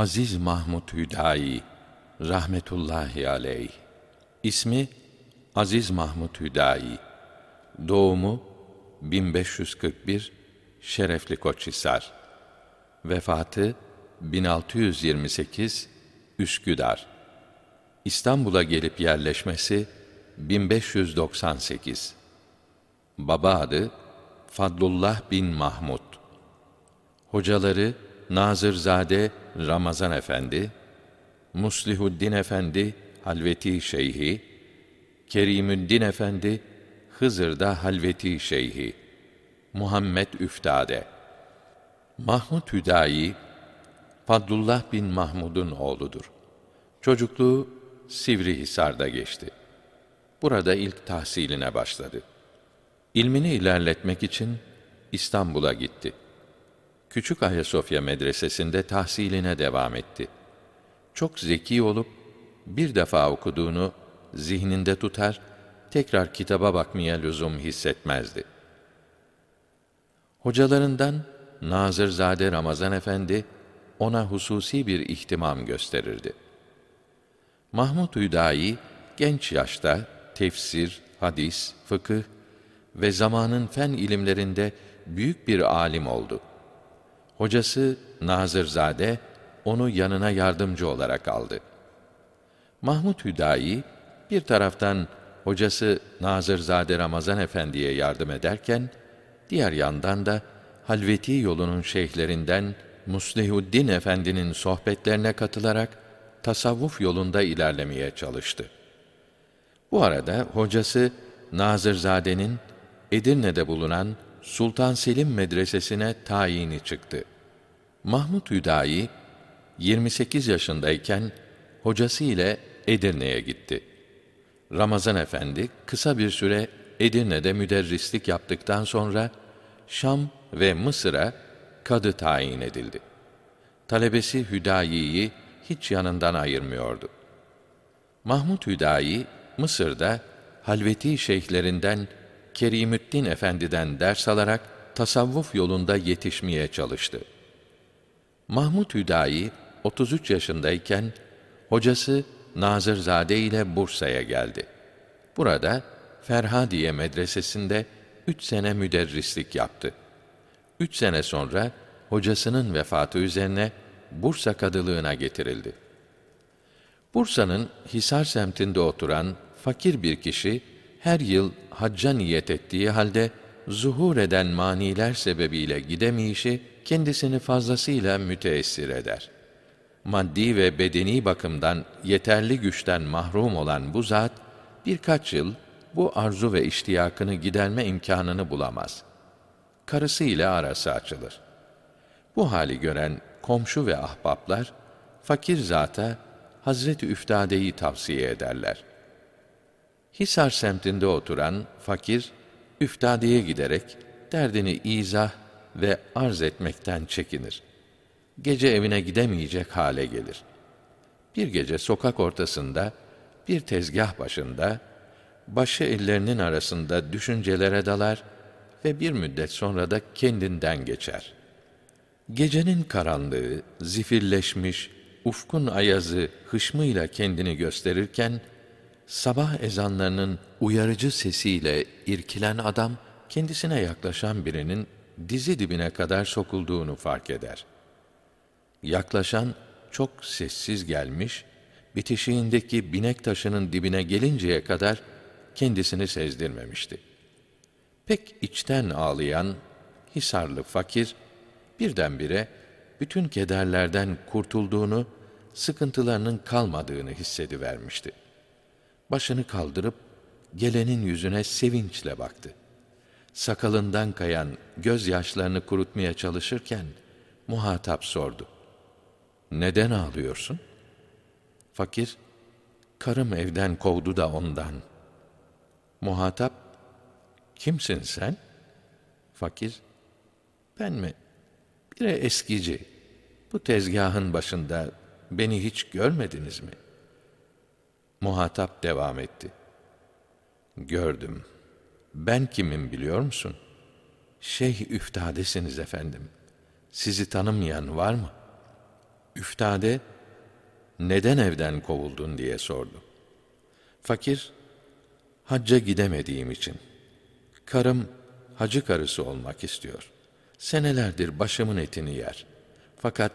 Aziz Mahmud Hüdayi rahmetullahi aleyh. İsmi Aziz Mahmud Hüdayi. Doğumu 1541 Şerefli Koçhisar. Vefatı 1628 Üsküdar. İstanbul'a gelip yerleşmesi 1598. Baba adı Fadlullah bin Mahmud. Hocaları Nazırzade Ramazan Efendi, Muslihuddin Efendi Halveti Şeyhi, Kerimüddin Efendi Hızır'da Halveti Şeyhi, Muhammed Üftade. Mahmud Hüdayi, Fadlullah bin Mahmud'un oğludur. Çocukluğu Sivrihisar'da geçti. Burada ilk tahsiline başladı. İlmini ilerletmek için İstanbul'a gitti. Küçük Ayasofya medresesinde tahsiline devam etti. Çok zeki olup bir defa okuduğunu zihninde tutar, tekrar kitaba bakmaya lüzum hissetmezdi. Hocalarından Nazırzade Ramazan Efendi ona hususi bir ihtimam gösterirdi. Mahmud Hüdayi genç yaşta tefsir, hadis, fıkıh ve zamanın fen ilimlerinde büyük bir alim oldu. Hocası Nazırzade onu yanına yardımcı olarak aldı. Mahmud Hüdayi bir taraftan hocası Nazırzade Ramazan Efendi'ye yardım ederken diğer yandan da Halveti yolunun şeyhlerinden Muslihuddin Efendi'nin sohbetlerine katılarak tasavvuf yolunda ilerlemeye çalıştı. Bu arada hocası Nazırzade'nin Edirne'de bulunan Sultan Selim Medresesi'ne tayini çıktı. Mahmud Hüdayi 28 yaşındayken hocası ile Edirne'ye gitti. Ramazan Efendi kısa bir süre Edirne'de müderrislik yaptıktan sonra Şam ve Mısır'a kadı tayin edildi. Talebesi Hüdayi'yi hiç yanından ayırmıyordu. Mahmud Hüdayi Mısır'da halveti şeyhlerinden Kerimüddin Efendi'den ders alarak tasavvuf yolunda yetişmeye çalıştı. Mahmud Hüdayi 33 yaşındayken hocası Nazırzade ile Bursa'ya geldi. Burada Ferhadiye medresesinde üç sene müderrislik yaptı. Üç sene sonra hocasının vefatı üzerine Bursa kadılığına getirildi. Bursa'nın Hisar semtinde oturan fakir bir kişi her yıl hacca niyet ettiği halde zuhur eden maniler sebebiyle gidemeyişi kendisini fazlasıyla müteessir eder. Maddi ve bedeni bakımdan yeterli güçten mahrum olan bu zat birkaç yıl bu arzu ve iştiyakını giderme imkanını bulamaz. Karısı ile arası açılır. Bu hali gören komşu ve ahbaplar fakir zata Hazreti Üftade'yi tavsiye ederler. Hisar semtinde oturan fakir Üftade'ye giderek derdini izah ve arz etmekten çekinir. Gece evine gidemeyecek hale gelir. Bir gece sokak ortasında bir tezgah başında başı ellerinin arasında düşüncelere dalar ve bir müddet sonra da kendinden geçer. Gecenin karanlığı, zifirleşmiş, ufkun ayazı hışmıyla kendini gösterirken, sabah ezanlarının uyarıcı sesiyle irkilen adam, kendisine yaklaşan birinin dizi dibine kadar sokulduğunu fark eder. Yaklaşan çok sessiz gelmiş, bitişiğindeki binek taşının dibine gelinceye kadar kendisini sezdirmemişti. Pek içten ağlayan Hisarlı fakir birdenbire bütün kederlerden kurtulduğunu, sıkıntılarının kalmadığını hissedivermişti. Başını kaldırıp gelenin yüzüne sevinçle baktı. Sakalından kayan gözyaşlarını kurutmaya çalışırken muhatap sordu. Neden ağlıyorsun? Fakir, karım evden kovdu da ondan. Muhatap, kimsin sen? Fakir, ben mi? Bir eskici. Bu tezgahın başında beni hiç görmediniz mi? Muhatap devam etti. Gördüm. Ben kimim biliyor musun? Şeyh üftadesiniz efendim. Sizi tanımayan var mı? Üftade, neden evden kovuldun diye sordu. Fakir, hacca gidemediğim için. Karım, hacı karısı olmak istiyor. Senelerdir başımın etini yer. Fakat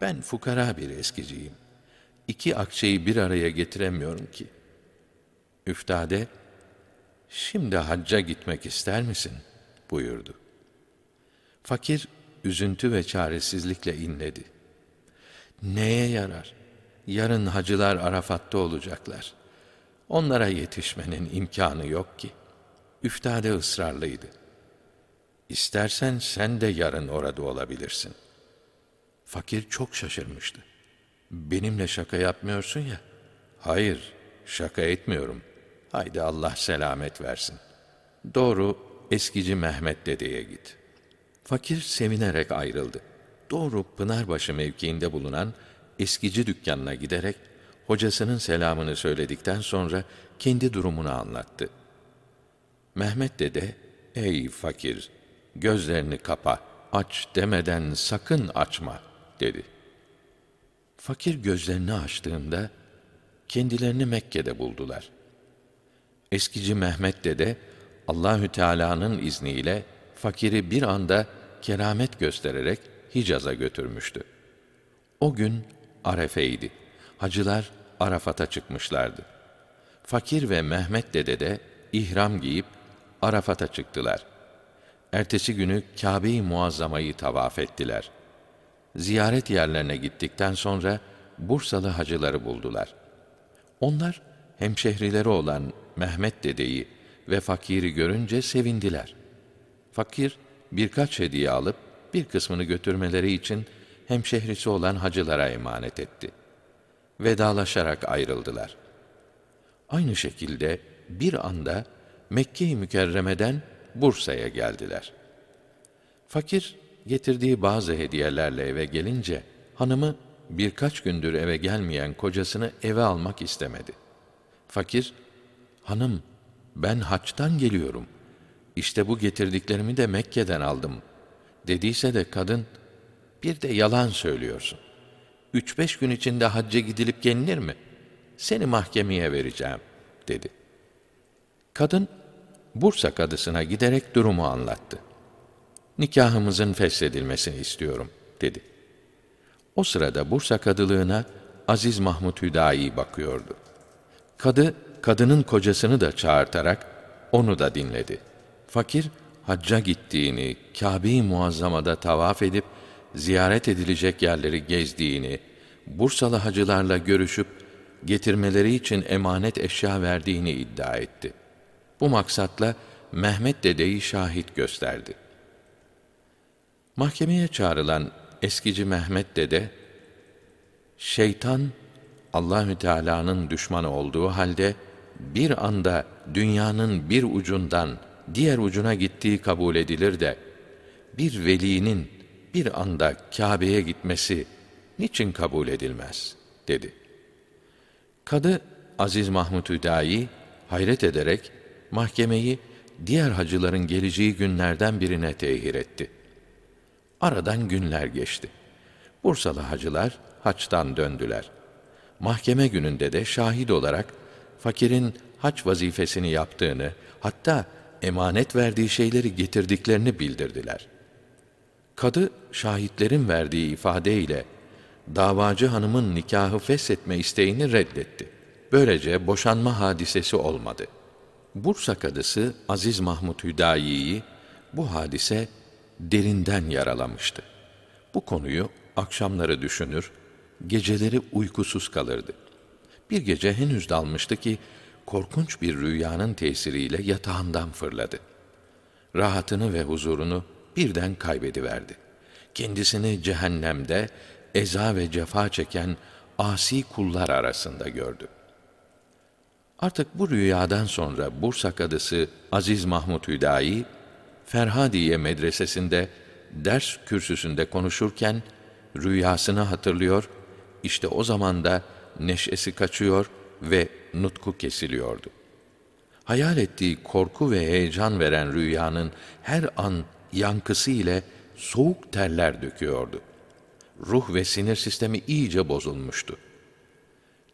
ben fukara bir eskiciyim. İki akçeyi bir araya getiremiyorum ki. Üftade, şimdi hacca gitmek ister misin? buyurdu. Fakir, üzüntü ve çaresizlikle inledi. Neye yarar? Yarın hacılar Arafat'ta olacaklar. Onlara yetişmenin imkanı yok ki. Üftade ısrarlıydı. İstersen sen de yarın orada olabilirsin. Fakir çok şaşırmıştı. Benimle şaka yapmıyorsun ya. Hayır, şaka etmiyorum. Haydi Allah selamet versin. Doğru, eskici Mehmet dedeye git. Fakir sevinerek ayrıldı. Doğru Pınarbaşı mevkiinde bulunan eskici dükkanına giderek hocasının selamını söyledikten sonra kendi durumunu anlattı. Mehmet dede, ey fakir, gözlerini kapa, aç demeden sakın açma, dedi. Fakir gözlerini açtığında, kendilerini Mekke'de buldular. Eskici Mehmet dede, Allahü Teala'nın izniyle fakiri bir anda keramet göstererek Hicaz'a götürmüştü. O gün Arefe'ydi. Hacılar Arafat'a çıkmışlardı. Fakir ve Mehmet dede de ihram giyip Arafat'a çıktılar. Ertesi günü Kâbe-i Muazzama'yı tavaf ettiler. Ziyaret yerlerine gittikten sonra Bursalı hacıları buldular. Onlar hemşehrileri olan Mehmet dedeyi ve fakiri görünce sevindiler. Fakir birkaç hediye alıp bir kısmını götürmeleri için hemşehrisi olan hacılara emanet etti. Vedalaşarak ayrıldılar. Aynı şekilde bir anda Mekke-i Mükerreme'den Bursa'ya geldiler. Fakir getirdiği bazı hediyelerle eve gelince hanımı birkaç gündür eve gelmeyen kocasını eve almak istemedi. Fakir, hanım ben haçtan geliyorum. İşte bu getirdiklerimi de Mekke'den aldım. Dediyse de kadın, bir de yalan söylüyorsun. Üç beş gün içinde hacca gidilip gelinir mi? Seni mahkemeye vereceğim, dedi. Kadın, Bursa kadısına giderek durumu anlattı. Nikahımızın feshedilmesini istiyorum, dedi. O sırada Bursa kadılığına Aziz Mahmud Hüdayi bakıyordu. Kadı, kadının kocasını da çağırtarak onu da dinledi. Fakir, hacca gittiğini, Kâbe-i Muazzama'da tavaf edip ziyaret edilecek yerleri gezdiğini, Bursalı hacılarla görüşüp getirmeleri için emanet eşya verdiğini iddia etti. Bu maksatla Mehmet dedeyi şahit gösterdi. Mahkemeye çağrılan eskici Mehmet dede, şeytan Allahü Teala'nın düşmanı olduğu halde bir anda dünyanın bir ucundan diğer ucuna gittiği kabul edilir de bir velinin bir anda Kâbe'ye gitmesi niçin kabul edilmez dedi. Kadı Aziz Mahmud Hüdayi hayret ederek mahkemeyi diğer hacıların geleceği günlerden birine tehir etti. Aradan günler geçti. Bursalı hacılar haçtan döndüler. Mahkeme gününde de şahit olarak fakirin haç vazifesini yaptığını, hatta emanet verdiği şeyleri getirdiklerini bildirdiler. Kadı şahitlerin verdiği ifadeyle davacı hanımın nikahı feshetme isteğini reddetti. Böylece boşanma hadisesi olmadı. Bursa kadısı Aziz Mahmud Hüdayi'yi bu hadise derinden yaralamıştı. Bu konuyu akşamları düşünür, geceleri uykusuz kalırdı. Bir gece henüz dalmıştı ki korkunç bir rüyanın tesiriyle yatağından fırladı. Rahatını ve huzurunu birden kaybediverdi. Kendisini cehennemde eza ve cefa çeken asi kullar arasında gördü. Artık bu rüyadan sonra Bursa kadısı Aziz Mahmud Hüdayi, Ferhadiye medresesinde ders kürsüsünde konuşurken rüyasını hatırlıyor, işte o zaman da neşesi kaçıyor ve nutku kesiliyordu. Hayal ettiği korku ve heyecan veren rüyanın her an yankısı ile soğuk terler döküyordu. ruh ve sinir sistemi iyice bozulmuştu.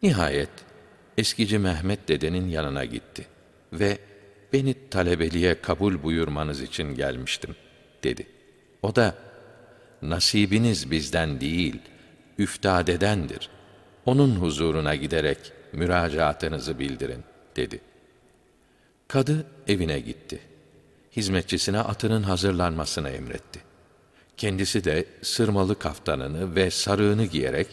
Nihayet eskici Mehmet dedenin yanına gitti ve beni talebeliğe kabul buyurmanız için gelmiştim dedi. O da nasibiniz bizden değil, üftadedendir. Onun huzuruna giderek müracaatınızı bildirin dedi. Kadı evine gitti. Hizmetçisine atının hazırlanmasını emretti. Kendisi de sırmalı kaftanını ve sarığını giyerek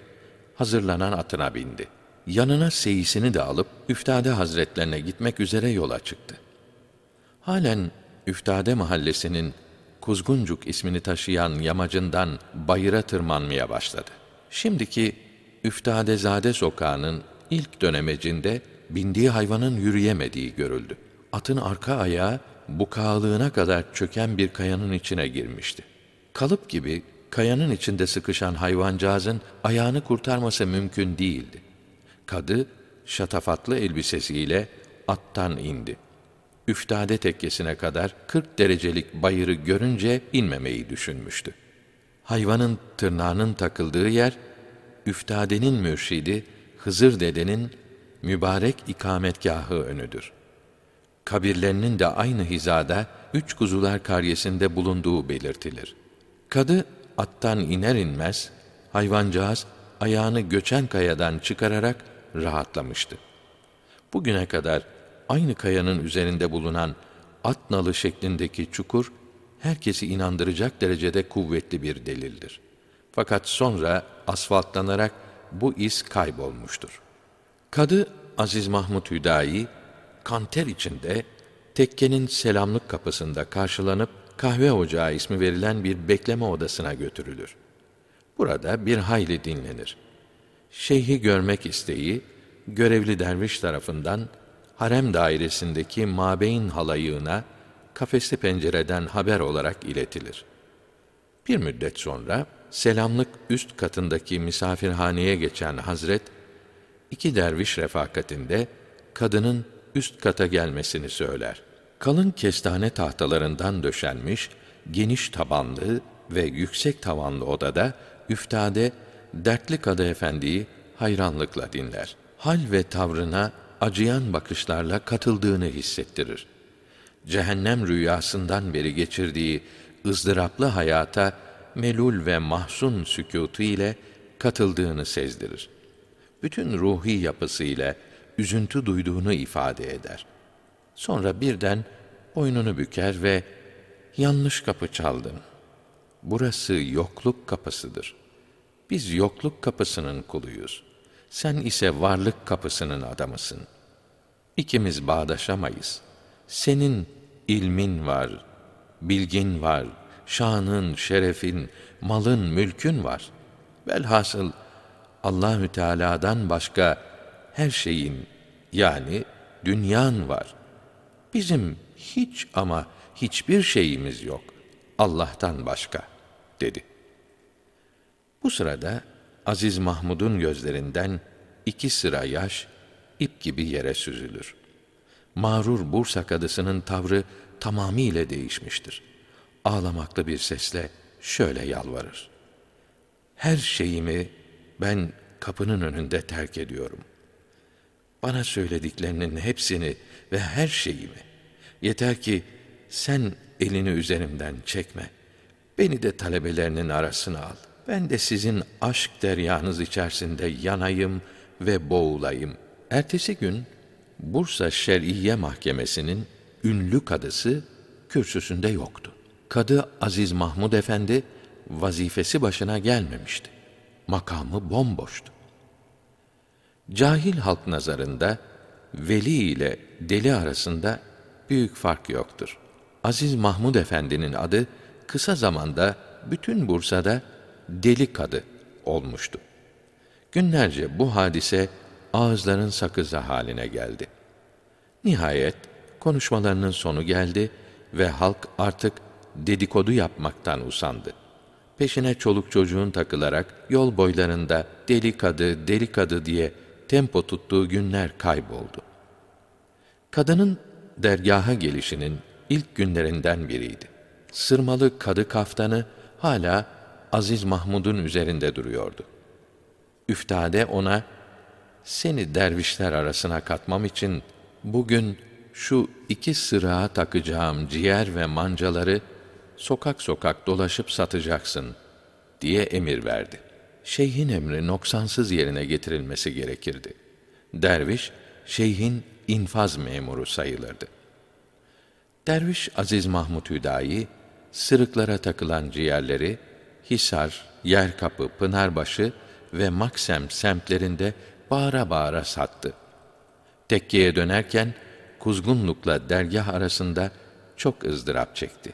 hazırlanan atına bindi. Yanına seyisini de alıp Üftade Hazretlerine gitmek üzere yola çıktı. Halen Üftade mahallesinin Kuzguncuk ismini taşıyan yamacından bayıra tırmanmaya başladı. Şimdiki Üftadezade sokağının ilk dönemecinde bindiği hayvanın yürüyemediği görüldü. Atın arka ayağı bukağılığına kadar çöken bir kayanın içine girmişti. Kalıp gibi kayanın içinde sıkışan hayvancağızın ayağını kurtarması mümkün değildi. Kadı şatafatlı elbisesiyle attan indi. Üftade tekkesine kadar 40 derecelik bayırı görünce inmemeyi düşünmüştü. Hayvanın tırnağının takıldığı yer, üftadenin mürşidi Hızır dedenin mübarek ikametgahı önüdür. Kabirlerinin de aynı hizada üç kuzular karyesinde bulunduğu belirtilir. Kadı attan iner inmez, hayvancağız ayağını göçen kayadan çıkararak rahatlamıştı. Bugüne kadar aynı kayanın üzerinde bulunan at nalı şeklindeki çukur herkesi inandıracak derecede kuvvetli bir delildir. Fakat sonra asfaltlanarak bu iz kaybolmuştur. Kadı Aziz Mahmud Hüdayi kanter içinde tekkenin selamlık kapısında karşılanıp kahve ocağı ismi verilen bir bekleme odasına götürülür. Burada bir hayli dinlenir. Şeyhi görmek isteği görevli derviş tarafından harem dairesindeki mabeyn halayığına kafesli pencereden haber olarak iletilir. Bir müddet sonra selamlık üst katındaki misafirhaneye geçen Hazret iki derviş refakatinde kadının üst kata gelmesini söyler. Kalın kestane tahtalarından döşenmiş, geniş tabanlı ve yüksek tavanlı odada üftade dertli kadı efendiyi hayranlıkla dinler. Hal ve tavrına acıyan bakışlarla katıldığını hissettirir. Cehennem rüyasından beri geçirdiği ızdıraplı hayata melul ve mahzun sükutu ile katıldığını sezdirir. Bütün ruhi yapısı ile üzüntü duyduğunu ifade eder. Sonra birden boynunu büker ve yanlış kapı çaldın. Burası yokluk kapısıdır. Biz yokluk kapısının kuluyuz. Sen ise varlık kapısının adamısın. İkimiz bağdaşamayız. Senin ilmin var, bilgin var, şanın, şerefin, malın, mülkün var. Velhasıl Allahü Teala'dan başka her şeyin yani dünyan var. Bizim hiç ama hiçbir şeyimiz yok Allah'tan başka dedi. Bu sırada Aziz Mahmud'un gözlerinden iki sıra yaş ip gibi yere süzülür. Mağrur Bursa kadısının tavrı tamamiyle değişmiştir. Ağlamaklı bir sesle şöyle yalvarır. Her şeyimi ben kapının önünde terk ediyorum. Bana söylediklerinin hepsini ve her şeyimi. Yeter ki sen elini üzerimden çekme. Beni de talebelerinin arasına al. Ben de sizin aşk deryanız içerisinde yanayım ve boğulayım. Ertesi gün Bursa Şer'iye Mahkemesi'nin ünlü kadısı kürsüsünde yoktu. Kadı Aziz Mahmud Efendi vazifesi başına gelmemişti. Makamı bomboştu. Cahil halk nazarında veli ile deli arasında büyük fark yoktur. Aziz Mahmud Efendi'nin adı kısa zamanda bütün Bursa'da deli kadı olmuştu. Günlerce bu hadise ağızların sakızı haline geldi. Nihayet konuşmalarının sonu geldi ve halk artık dedikodu yapmaktan usandı. Peşine çoluk çocuğun takılarak yol boylarında deli kadı, deli kadı diye tempo tuttuğu günler kayboldu. Kadının dergaha gelişinin ilk günlerinden biriydi. Sırmalı kadı kaftanı hala Aziz Mahmud'un üzerinde duruyordu. Üftade ona, seni dervişler arasına katmam için bugün şu iki sırağa takacağım ciğer ve mancaları sokak sokak dolaşıp satacaksın diye emir verdi. Şeyhin emri noksansız yerine getirilmesi gerekirdi. Derviş, şeyhin infaz memuru sayılırdı. Derviş Aziz Mahmud Hüdayi, sırıklara takılan ciğerleri, Hisar, Yerkapı, Pınarbaşı ve Maksem semtlerinde bağıra bağıra sattı. Tekke'ye dönerken, Kuzgunluk'la dergah arasında çok ızdırap çekti.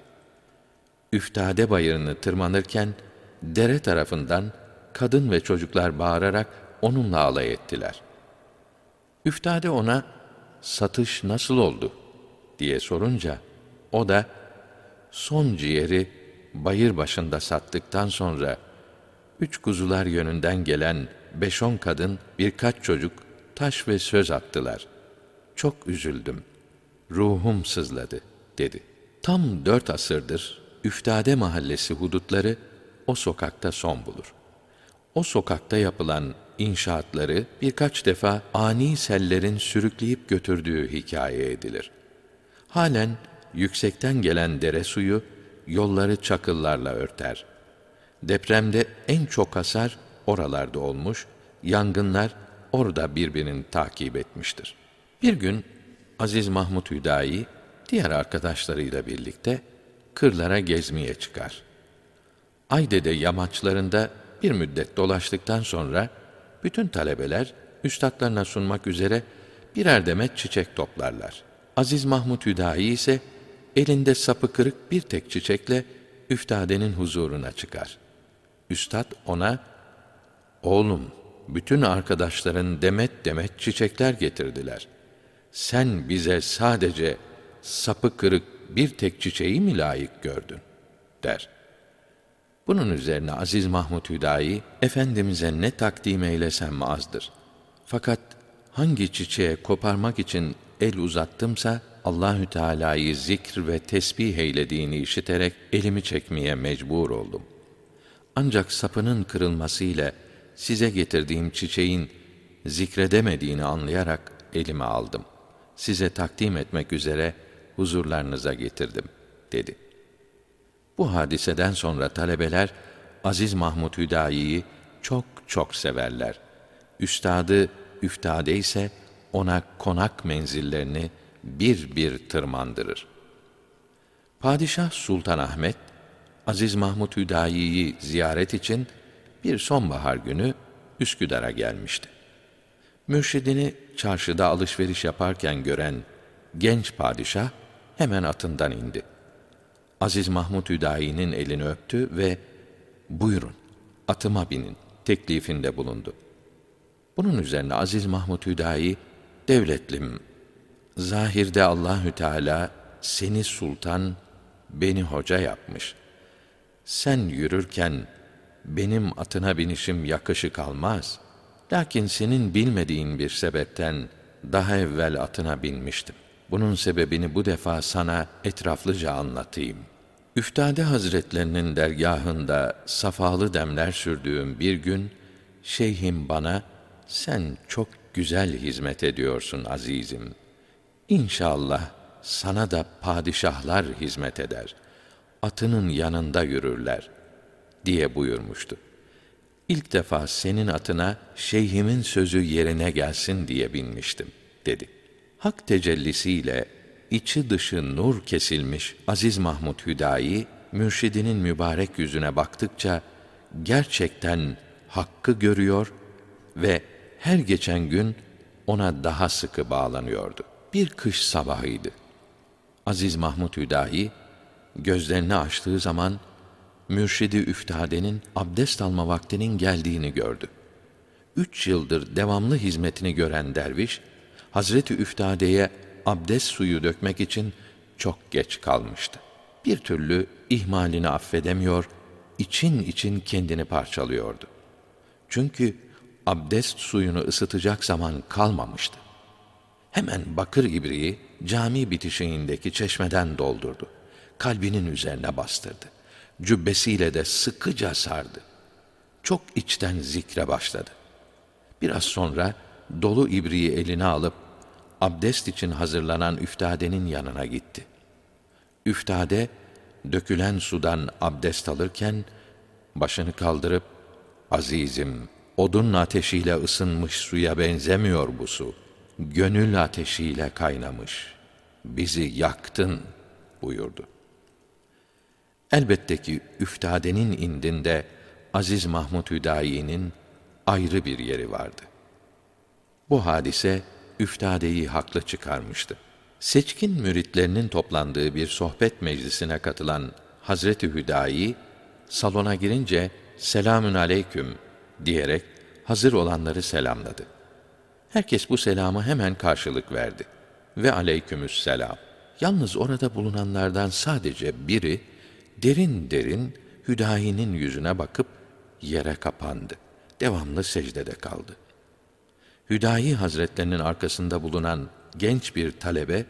Üftade bayırını tırmanırken, dere tarafından kadın ve çocuklar bağırarak onunla alay ettiler. Üftade ona, satış nasıl oldu? diye sorunca, o da, son ciğeri bayır başında sattıktan sonra, üç kuzular yönünden gelen beş on kadın, birkaç çocuk taş ve söz attılar. Çok üzüldüm. Ruhum sızladı, dedi. Tam dört asırdır Üftade mahallesi hudutları o sokakta son bulur. O sokakta yapılan inşaatları birkaç defa ani sellerin sürükleyip götürdüğü hikaye edilir. Halen yüksekten gelen dere suyu yolları çakıllarla örter. Depremde en çok hasar oralarda olmuş, yangınlar orada birbirini takip etmiştir. Bir gün Aziz Mahmud Hüdayi diğer arkadaşlarıyla birlikte kırlara gezmeye çıkar. Aydede yamaçlarında bir müddet dolaştıktan sonra bütün talebeler üstadlarına sunmak üzere birer demet çiçek toplarlar. Aziz Mahmud Hüdayi ise elinde sapı kırık bir tek çiçekle üftadenin huzuruna çıkar. Üstad ona, oğlum bütün arkadaşların demet demet çiçekler getirdiler. Sen bize sadece sapı kırık bir tek çiçeği mi layık gördün? der. Bunun üzerine Aziz Mahmud Hüdayi, Efendimiz'e ne takdim eylesem azdır. Fakat hangi çiçeğe koparmak için el uzattımsa, Allahü Teala'yı zikr ve tesbih eylediğini işiterek elimi çekmeye mecbur oldum. Ancak sapının kırılmasıyla size getirdiğim çiçeğin zikredemediğini anlayarak elime aldım. Size takdim etmek üzere huzurlarınıza getirdim, dedi. Bu hadiseden sonra talebeler Aziz Mahmud Hüdayi'yi çok çok severler. Üstadı üftade ise ona konak menzillerini bir bir tırmandırır. Padişah Sultan Ahmet Aziz Mahmud Hüdayi'yi ziyaret için bir sonbahar günü Üsküdar'a gelmişti. Mürşidini çarşıda alışveriş yaparken gören genç padişah hemen atından indi. Aziz Mahmud Hüdayi'nin elini öptü ve buyurun atıma binin teklifinde bulundu. Bunun üzerine Aziz Mahmud Hüdayi devletlim zahirde Allahü Teala seni sultan beni hoca yapmış. Sen yürürken benim atına binişim yakışık almaz. Lakin senin bilmediğin bir sebepten daha evvel atına binmiştim. Bunun sebebini bu defa sana etraflıca anlatayım. Üftade Hazretlerinin dergahında safalı demler sürdüğüm bir gün, şeyhim bana, sen çok güzel hizmet ediyorsun azizim. İnşallah sana da padişahlar hizmet eder. Atının yanında yürürler diye buyurmuştu. İlk defa senin atına şeyhimin sözü yerine gelsin diye binmiştim dedi. Hak tecellisiyle içi dışı nur kesilmiş Aziz Mahmud Hüdayi mürşidinin mübarek yüzüne baktıkça gerçekten hakkı görüyor ve her geçen gün ona daha sıkı bağlanıyordu. Bir kış sabahıydı. Aziz Mahmud Hüdayi gözlerini açtığı zaman mürşidi üftadenin abdest alma vaktinin geldiğini gördü. Üç yıldır devamlı hizmetini gören derviş, Hazreti Üftade'ye abdest suyu dökmek için çok geç kalmıştı. Bir türlü ihmalini affedemiyor, için için kendini parçalıyordu. Çünkü abdest suyunu ısıtacak zaman kalmamıştı. Hemen bakır ibriği cami bitişiğindeki çeşmeden doldurdu. Kalbinin üzerine bastırdı. cübbesiyle de sıkıca sardı. Çok içten zikre başladı. Biraz sonra dolu ibriği eline alıp abdest için hazırlanan üftadenin yanına gitti. Üftade dökülen sudan abdest alırken başını kaldırıp azizim odun ateşiyle ısınmış suya benzemiyor bu su. Gönül ateşiyle kaynamış. Bizi yaktın buyurdu. Elbette ki üftadenin indinde Aziz Mahmud Hüdayi'nin ayrı bir yeri vardı. Bu hadise üftadeyi haklı çıkarmıştı. Seçkin müritlerinin toplandığı bir sohbet meclisine katılan Hazreti Hüdayi salona girince selamün aleyküm diyerek hazır olanları selamladı. Herkes bu selama hemen karşılık verdi. Ve aleykümüs selam. Yalnız orada bulunanlardan sadece biri derin derin Hüdayi'nin yüzüne bakıp yere kapandı. Devamlı secdede kaldı. Hüdayi Hazretlerinin arkasında bulunan genç bir talebe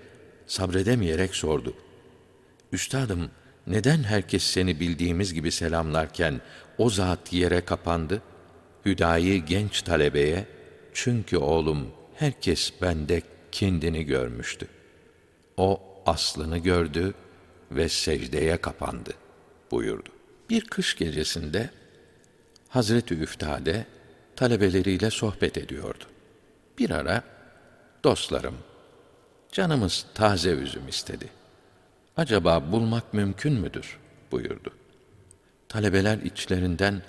sabredemeyerek sordu. Üstadım, neden herkes seni bildiğimiz gibi selamlarken o zat yere kapandı? Hüdayi genç talebeye, çünkü oğlum herkes bende kendini görmüştü. O aslını gördü ve secdeye kapandı buyurdu. Bir kış gecesinde Hazreti Üftade talebeleriyle sohbet ediyordu. Bir ara dostlarım canımız taze üzüm istedi. Acaba bulmak mümkün müdür? buyurdu. Talebeler içlerinden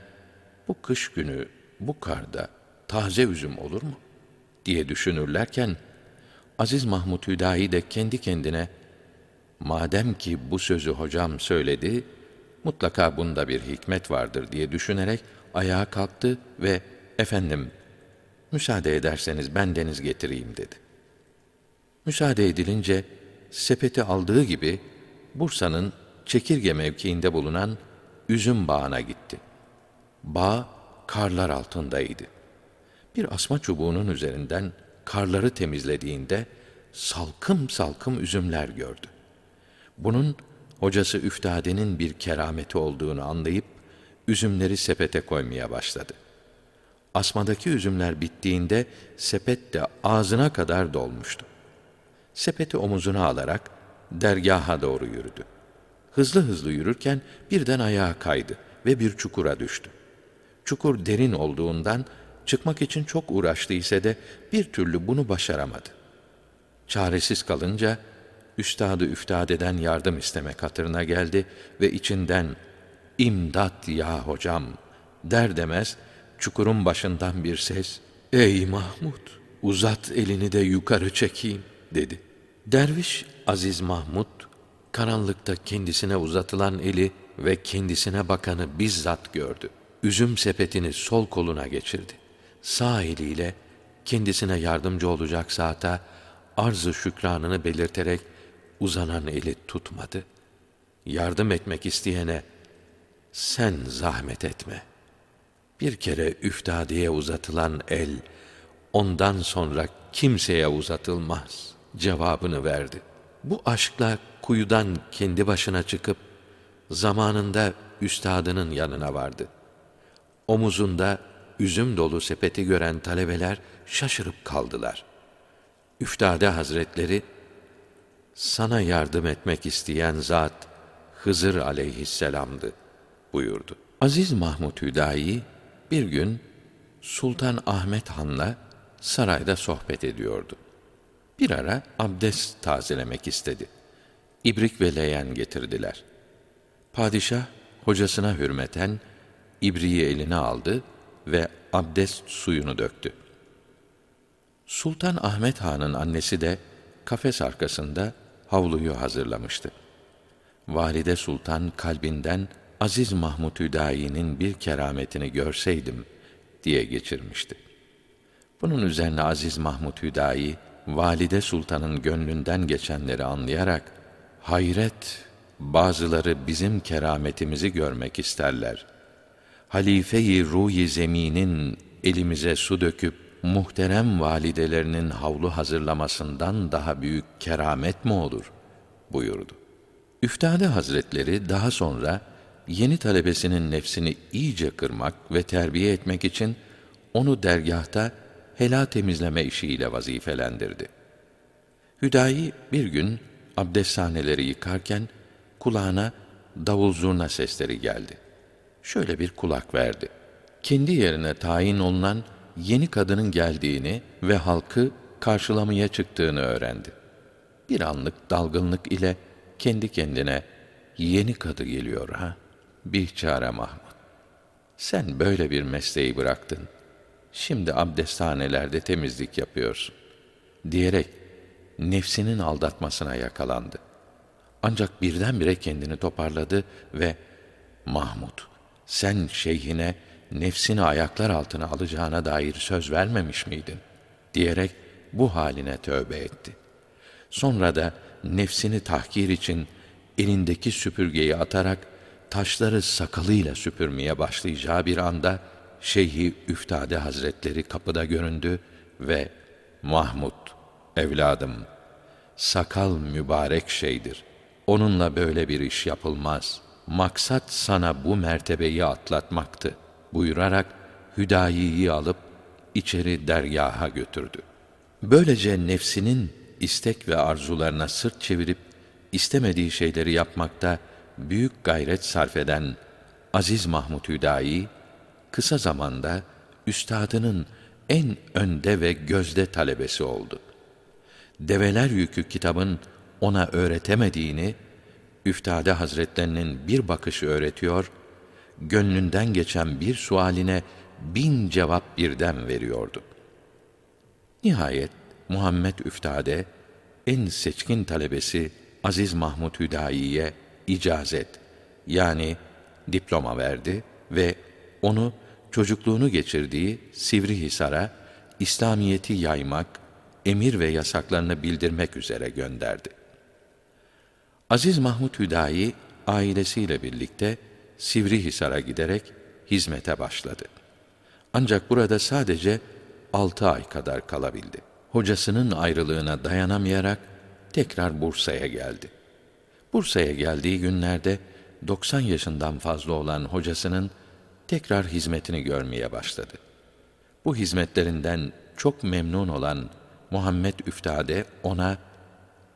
bu kış günü bu karda taze üzüm olur mu? diye düşünürlerken Aziz Mahmud Hüdayi de kendi kendine madem ki bu sözü hocam söyledi, mutlaka bunda bir hikmet vardır diye düşünerek ayağa kalktı ve efendim müsaade ederseniz ben deniz getireyim dedi. Müsaade edilince sepeti aldığı gibi Bursa'nın Çekirge mevkiinde bulunan üzüm bağına gitti. Bağ karlar altındaydı. Bir asma çubuğunun üzerinden karları temizlediğinde salkım salkım üzümler gördü. Bunun hocası Üftade'nin bir kerameti olduğunu anlayıp üzümleri sepete koymaya başladı. Asmadaki üzümler bittiğinde sepet de ağzına kadar dolmuştu. Sepeti omuzuna alarak dergaha doğru yürüdü. Hızlı hızlı yürürken birden ayağa kaydı ve bir çukura düştü. Çukur derin olduğundan çıkmak için çok uğraştı ise de bir türlü bunu başaramadı. Çaresiz kalınca üstadı üftadeden yardım istemek hatırına geldi ve içinden imdat ya hocam der demez çukurun başından bir ses ey Mahmud uzat elini de yukarı çekeyim dedi. Derviş Aziz Mahmud karanlıkta kendisine uzatılan eli ve kendisine bakanı bizzat gördü. Üzüm sepetini sol koluna geçirdi. Sağ eliyle kendisine yardımcı olacak saata arz-ı şükranını belirterek uzanan eli tutmadı. Yardım etmek isteyene sen zahmet etme. Bir kere üftadiye uzatılan el ondan sonra kimseye uzatılmaz cevabını verdi. Bu aşkla kuyudan kendi başına çıkıp zamanında üstadının yanına vardı. Omuzunda üzüm dolu sepeti gören talebeler şaşırıp kaldılar. Üftade Hazretleri sana yardım etmek isteyen zat Hızır aleyhisselamdı buyurdu. Aziz Mahmud Hüdayi bir gün Sultan Ahmet Han'la sarayda sohbet ediyordu. Bir ara abdest tazelemek istedi. İbrik ve leyen getirdiler. Padişah hocasına hürmeten ibriği eline aldı ve abdest suyunu döktü. Sultan Ahmet Han'ın annesi de kafes arkasında havluyu hazırlamıştı. Valide Sultan kalbinden Aziz Mahmud Hüdayi'nin bir kerametini görseydim diye geçirmişti. Bunun üzerine Aziz Mahmud Hüdayi Valide Sultan'ın gönlünden geçenleri anlayarak hayret bazıları bizim kerametimizi görmek isterler. Halife-i ruh zeminin elimize su döküp muhterem validelerinin havlu hazırlamasından daha büyük keramet mi olur? buyurdu. Üftade Hazretleri daha sonra yeni talebesinin nefsini iyice kırmak ve terbiye etmek için onu dergahta helal temizleme işiyle vazifelendirdi. Hüdayi bir gün abdesthaneleri yıkarken kulağına davul zurna sesleri geldi. Şöyle bir kulak verdi. Kendi yerine tayin olunan yeni kadının geldiğini ve halkı karşılamaya çıktığını öğrendi. Bir anlık dalgınlık ile kendi kendine yeni kadı geliyor ha. Bihçare Mahmud. Sen böyle bir mesleği bıraktın. Şimdi abdesthanelerde temizlik yapıyorsun. Diyerek nefsinin aldatmasına yakalandı. Ancak birdenbire kendini toparladı ve Mahmud, sen şeyhine nefsini ayaklar altına alacağına dair söz vermemiş miydin? diyerek bu haline tövbe etti. Sonra da nefsini tahkir için elindeki süpürgeyi atarak taşları sakalıyla süpürmeye başlayacağı bir anda Şeyhi Üftade Hazretleri kapıda göründü ve Mahmud, evladım, sakal mübarek şeydir. Onunla böyle bir iş yapılmaz. Maksat sana bu mertebeyi atlatmaktı. Buyurarak Hüdayi'yi alıp içeri dergaha götürdü. Böylece nefsinin istek ve arzularına sırt çevirip istemediği şeyleri yapmakta büyük gayret sarf eden Aziz Mahmud Hüdayi kısa zamanda üstadının en önde ve gözde talebesi oldu. Develer Yükü kitabın ona öğretemediğini Üftade Hazretlerinin bir bakışı öğretiyor, gönlünden geçen bir sualine bin cevap birden veriyordu. Nihayet Muhammed Üftade en seçkin talebesi Aziz Mahmud Hüdayi'ye icazet yani diploma verdi ve onu çocukluğunu geçirdiği Sivrihisar'a İslamiyeti yaymak, emir ve yasaklarını bildirmek üzere gönderdi. Aziz Mahmud Hüdayi ailesiyle birlikte Sivrihisar'a giderek hizmete başladı. Ancak burada sadece altı ay kadar kalabildi. Hocasının ayrılığına dayanamayarak tekrar Bursa'ya geldi. Bursa'ya geldiği günlerde 90 yaşından fazla olan hocasının tekrar hizmetini görmeye başladı. Bu hizmetlerinden çok memnun olan Muhammed Üftade ona,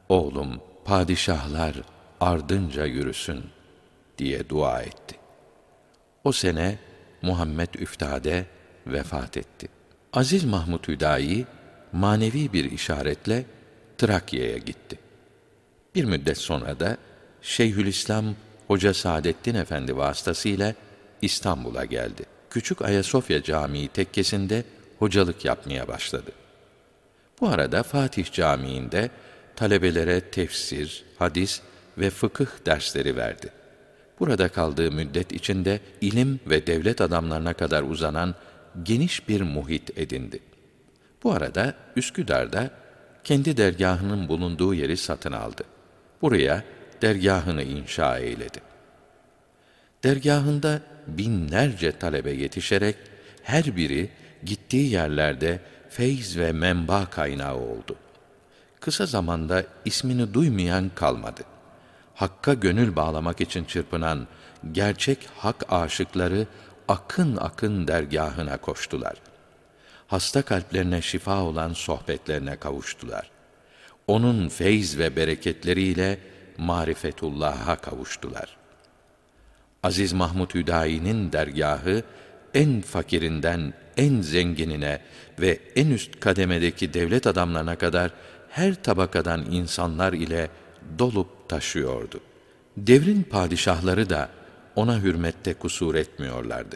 oğlum padişahlar ardınca yürüsün diye dua etti. O sene Muhammed Üftade vefat etti. Aziz Mahmud Hüdayi manevi bir işaretle Trakya'ya gitti. Bir müddet sonra da Şeyhülislam Hoca Saadettin Efendi vasıtasıyla İstanbul'a geldi. Küçük Ayasofya Camii tekkesinde hocalık yapmaya başladı. Bu arada Fatih Camii'nde talebelere tefsir, hadis ve fıkıh dersleri verdi. Burada kaldığı müddet içinde ilim ve devlet adamlarına kadar uzanan geniş bir muhit edindi. Bu arada Üsküdar'da kendi dergahının bulunduğu yeri satın aldı. Buraya dergahını inşa eyledi. Dergahında binlerce talebe yetişerek her biri gittiği yerlerde feyz ve menba kaynağı oldu. Kısa zamanda ismini duymayan kalmadı. Hakka gönül bağlamak için çırpınan gerçek hak aşıkları akın akın dergahına koştular. Hasta kalplerine şifa olan sohbetlerine kavuştular. Onun feyz ve bereketleriyle marifetullah'a kavuştular. Aziz Mahmud Hüdayi'nin dergahı en fakirinden en zenginine ve en üst kademedeki devlet adamlarına kadar her tabakadan insanlar ile dolup taşıyordu. Devrin padişahları da ona hürmette kusur etmiyorlardı.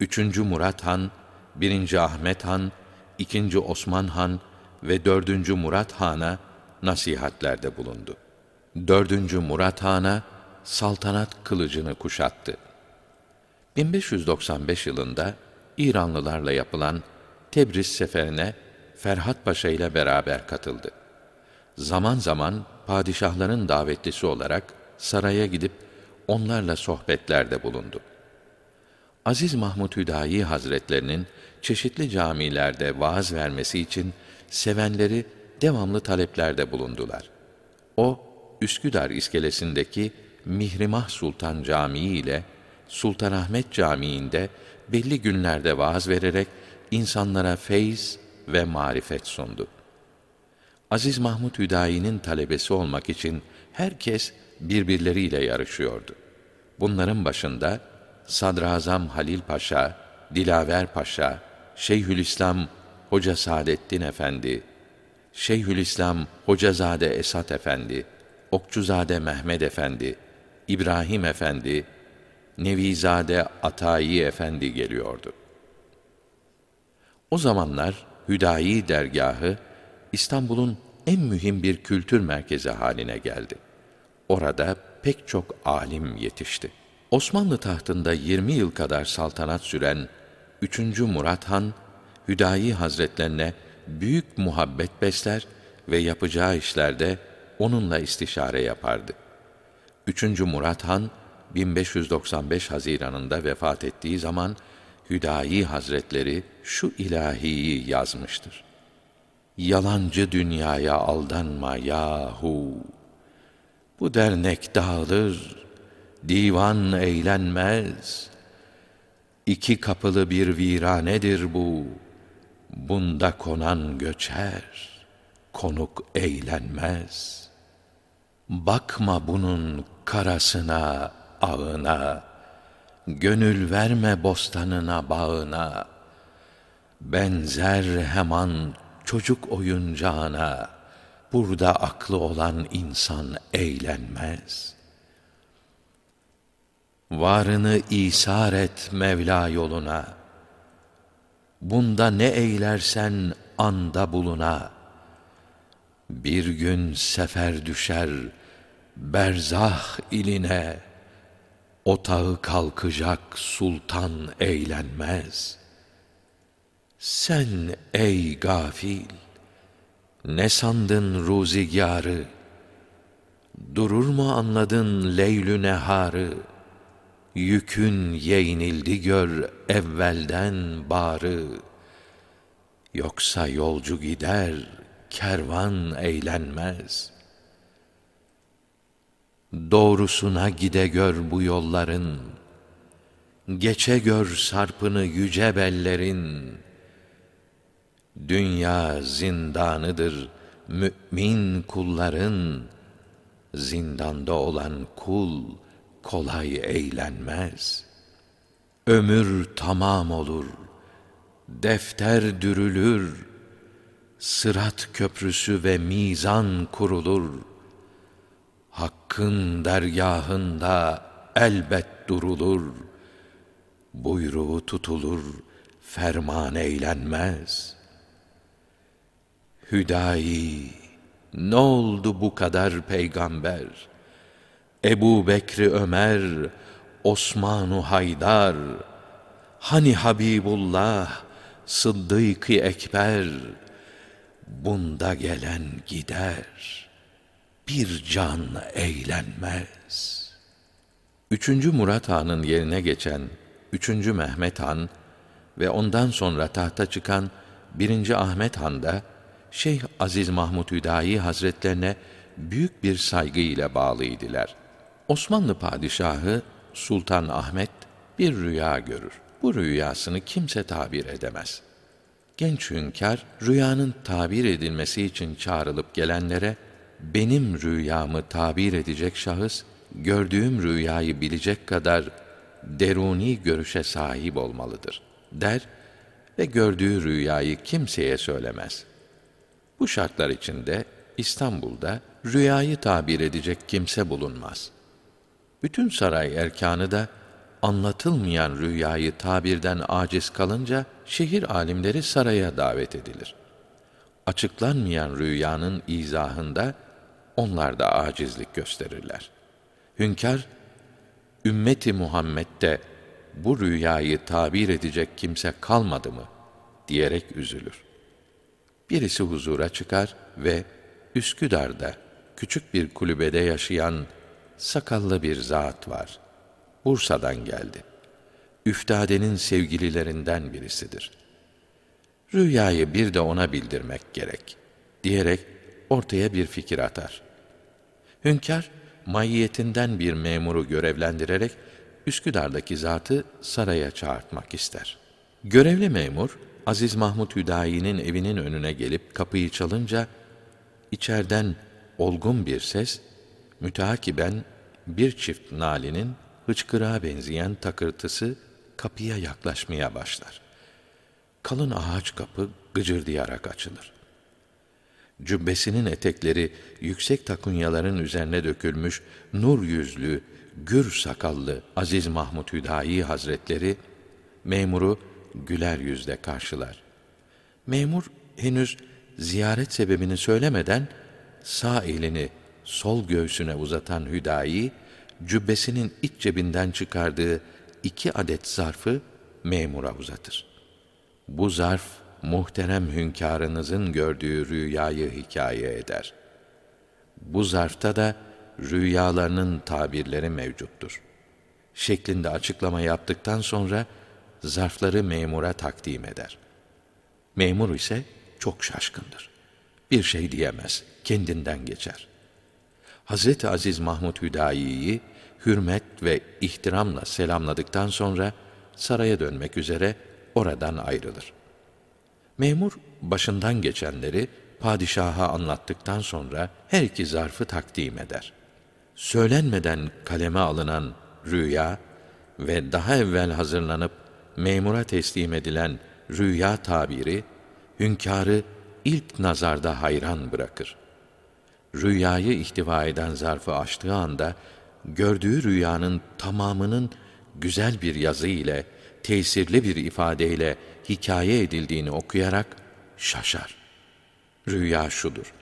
Üçüncü Murat Han, birinci Ahmet Han, ikinci Osman Han ve dördüncü Murat Han'a nasihatlerde bulundu. Dördüncü Murat Han'a saltanat kılıcını kuşattı. 1595 yılında İranlılarla yapılan Tebriz seferine Ferhat Paşa ile beraber katıldı. Zaman zaman padişahların davetlisi olarak saraya gidip onlarla sohbetlerde bulundu. Aziz Mahmud Hüdayi Hazretlerinin çeşitli camilerde vaaz vermesi için sevenleri devamlı taleplerde bulundular. O, Üsküdar iskelesindeki Mihrimah Sultan Camii ile Sultanahmet Camii'nde belli günlerde vaaz vererek insanlara feyz ve marifet sundu. Aziz Mahmud Hüdayi'nin talebesi olmak için herkes birbirleriyle yarışıyordu. Bunların başında Sadrazam Halil Paşa, Dilaver Paşa, Şeyhülislam Hoca Saadettin Efendi, Şeyhülislam Hocazade Esat Efendi, Okçuzade Mehmet Efendi, İbrahim Efendi, Nevizade Atayi Efendi geliyordu. O zamanlar Hüdayi dergahı İstanbul'un en mühim bir kültür merkezi haline geldi. Orada pek çok alim yetişti. Osmanlı tahtında 20 yıl kadar saltanat süren 3. Murat Han, Hüdayi Hazretlerine büyük muhabbet besler ve yapacağı işlerde onunla istişare yapardı. 3. Murat Han 1595 Haziranında vefat ettiği zaman Hüdayi Hazretleri şu ilahiyi yazmıştır. Yalancı dünyaya aldanma yahu. Bu dernek dağılır, divan eğlenmez. İki kapılı bir viranedir bu. Bunda konan göçer, konuk eğlenmez. Bakma bunun karasına, ağına, gönül verme bostanına, bağına. Benzer hemen çocuk oyuncağına, burada aklı olan insan eğlenmez. Varını isar et Mevla yoluna, bunda ne eylersen anda buluna. Bir gün sefer düşer berzah iline, otağı kalkacak sultan eğlenmez.'' Sen ey gafil, ne sandın ruzigarı? Durur mu anladın leylü neharı? Yükün yeğnildi gör evvelden barı. Yoksa yolcu gider, kervan eğlenmez. Doğrusuna gide gör bu yolların, Geçe gör sarpını yüce bellerin.'' Dünya zindanıdır mümin kulların. Zindanda olan kul kolay eğlenmez. Ömür tamam olur. Defter dürülür. Sırat köprüsü ve mizan kurulur. Hakkın dergahında elbet durulur. Buyruğu tutulur, ferman eğlenmez.'' Hüdayi, ne oldu bu kadar peygamber? Ebu Bekri Ömer, Osmanu Haydar, hani Habibullah, Sıddık-ı Ekber, bunda gelen gider, bir can eğlenmez. Üçüncü Murat Han'ın yerine geçen üçüncü Mehmet Han ve ondan sonra tahta çıkan birinci Ahmet Han da Şeyh Aziz Mahmud Hüdayi Hazretlerine büyük bir saygı ile bağlıydılar. Osmanlı padişahı Sultan Ahmet bir rüya görür. Bu rüyasını kimse tabir edemez. Genç hünkâr rüyanın tabir edilmesi için çağrılıp gelenlere benim rüyamı tabir edecek şahıs gördüğüm rüyayı bilecek kadar deruni görüşe sahip olmalıdır der ve gördüğü rüyayı kimseye söylemez. Bu şartlar içinde İstanbul'da rüyayı tabir edecek kimse bulunmaz. Bütün saray erkanı da anlatılmayan rüyayı tabirden aciz kalınca şehir alimleri saraya davet edilir. Açıklanmayan rüyanın izahında onlar da acizlik gösterirler. Hünkâr, ümmeti Muhammed'de bu rüyayı tabir edecek kimse kalmadı mı diyerek üzülür. Birisi huzura çıkar ve Üsküdar'da küçük bir kulübede yaşayan sakallı bir zat var. Bursa'dan geldi. Üftadenin sevgililerinden birisidir. Rüyayı bir de ona bildirmek gerek diyerek ortaya bir fikir atar. Hünkâr maiyetinden bir memuru görevlendirerek Üsküdar'daki zatı saraya çağırtmak ister. Görevli memur Aziz Mahmud Hüdayi'nin evinin önüne gelip kapıyı çalınca içerden olgun bir ses müteakiben bir çift nalinin hıçkırığa benzeyen takırtısı kapıya yaklaşmaya başlar. Kalın ağaç kapı gıcırdayarak açılır. Cübbesinin etekleri yüksek takunyaların üzerine dökülmüş nur yüzlü, gür sakallı Aziz Mahmud Hüdayi Hazretleri memuru güler yüzle karşılar. Memur henüz ziyaret sebebini söylemeden sağ elini sol göğsüne uzatan Hüdayi cübbesinin iç cebinden çıkardığı iki adet zarfı memura uzatır. Bu zarf muhterem hünkârınızın gördüğü rüyayı hikaye eder. Bu zarfta da rüyalarının tabirleri mevcuttur. Şeklinde açıklama yaptıktan sonra zarfları memura takdim eder. Memur ise çok şaşkındır. Bir şey diyemez, kendinden geçer. Hazreti Aziz Mahmud Hüdayi'yi hürmet ve ihtiramla selamladıktan sonra saraya dönmek üzere oradan ayrılır. Memur başından geçenleri padişaha anlattıktan sonra her iki zarfı takdim eder. Söylenmeden kaleme alınan rüya ve daha evvel hazırlanıp memura teslim edilen rüya tabiri hünkârı ilk nazarda hayran bırakır. Rüyayı ihtiva eden zarfı açtığı anda gördüğü rüyanın tamamının güzel bir yazı ile, tesirli bir ifadeyle hikaye edildiğini okuyarak şaşar. Rüya şudur.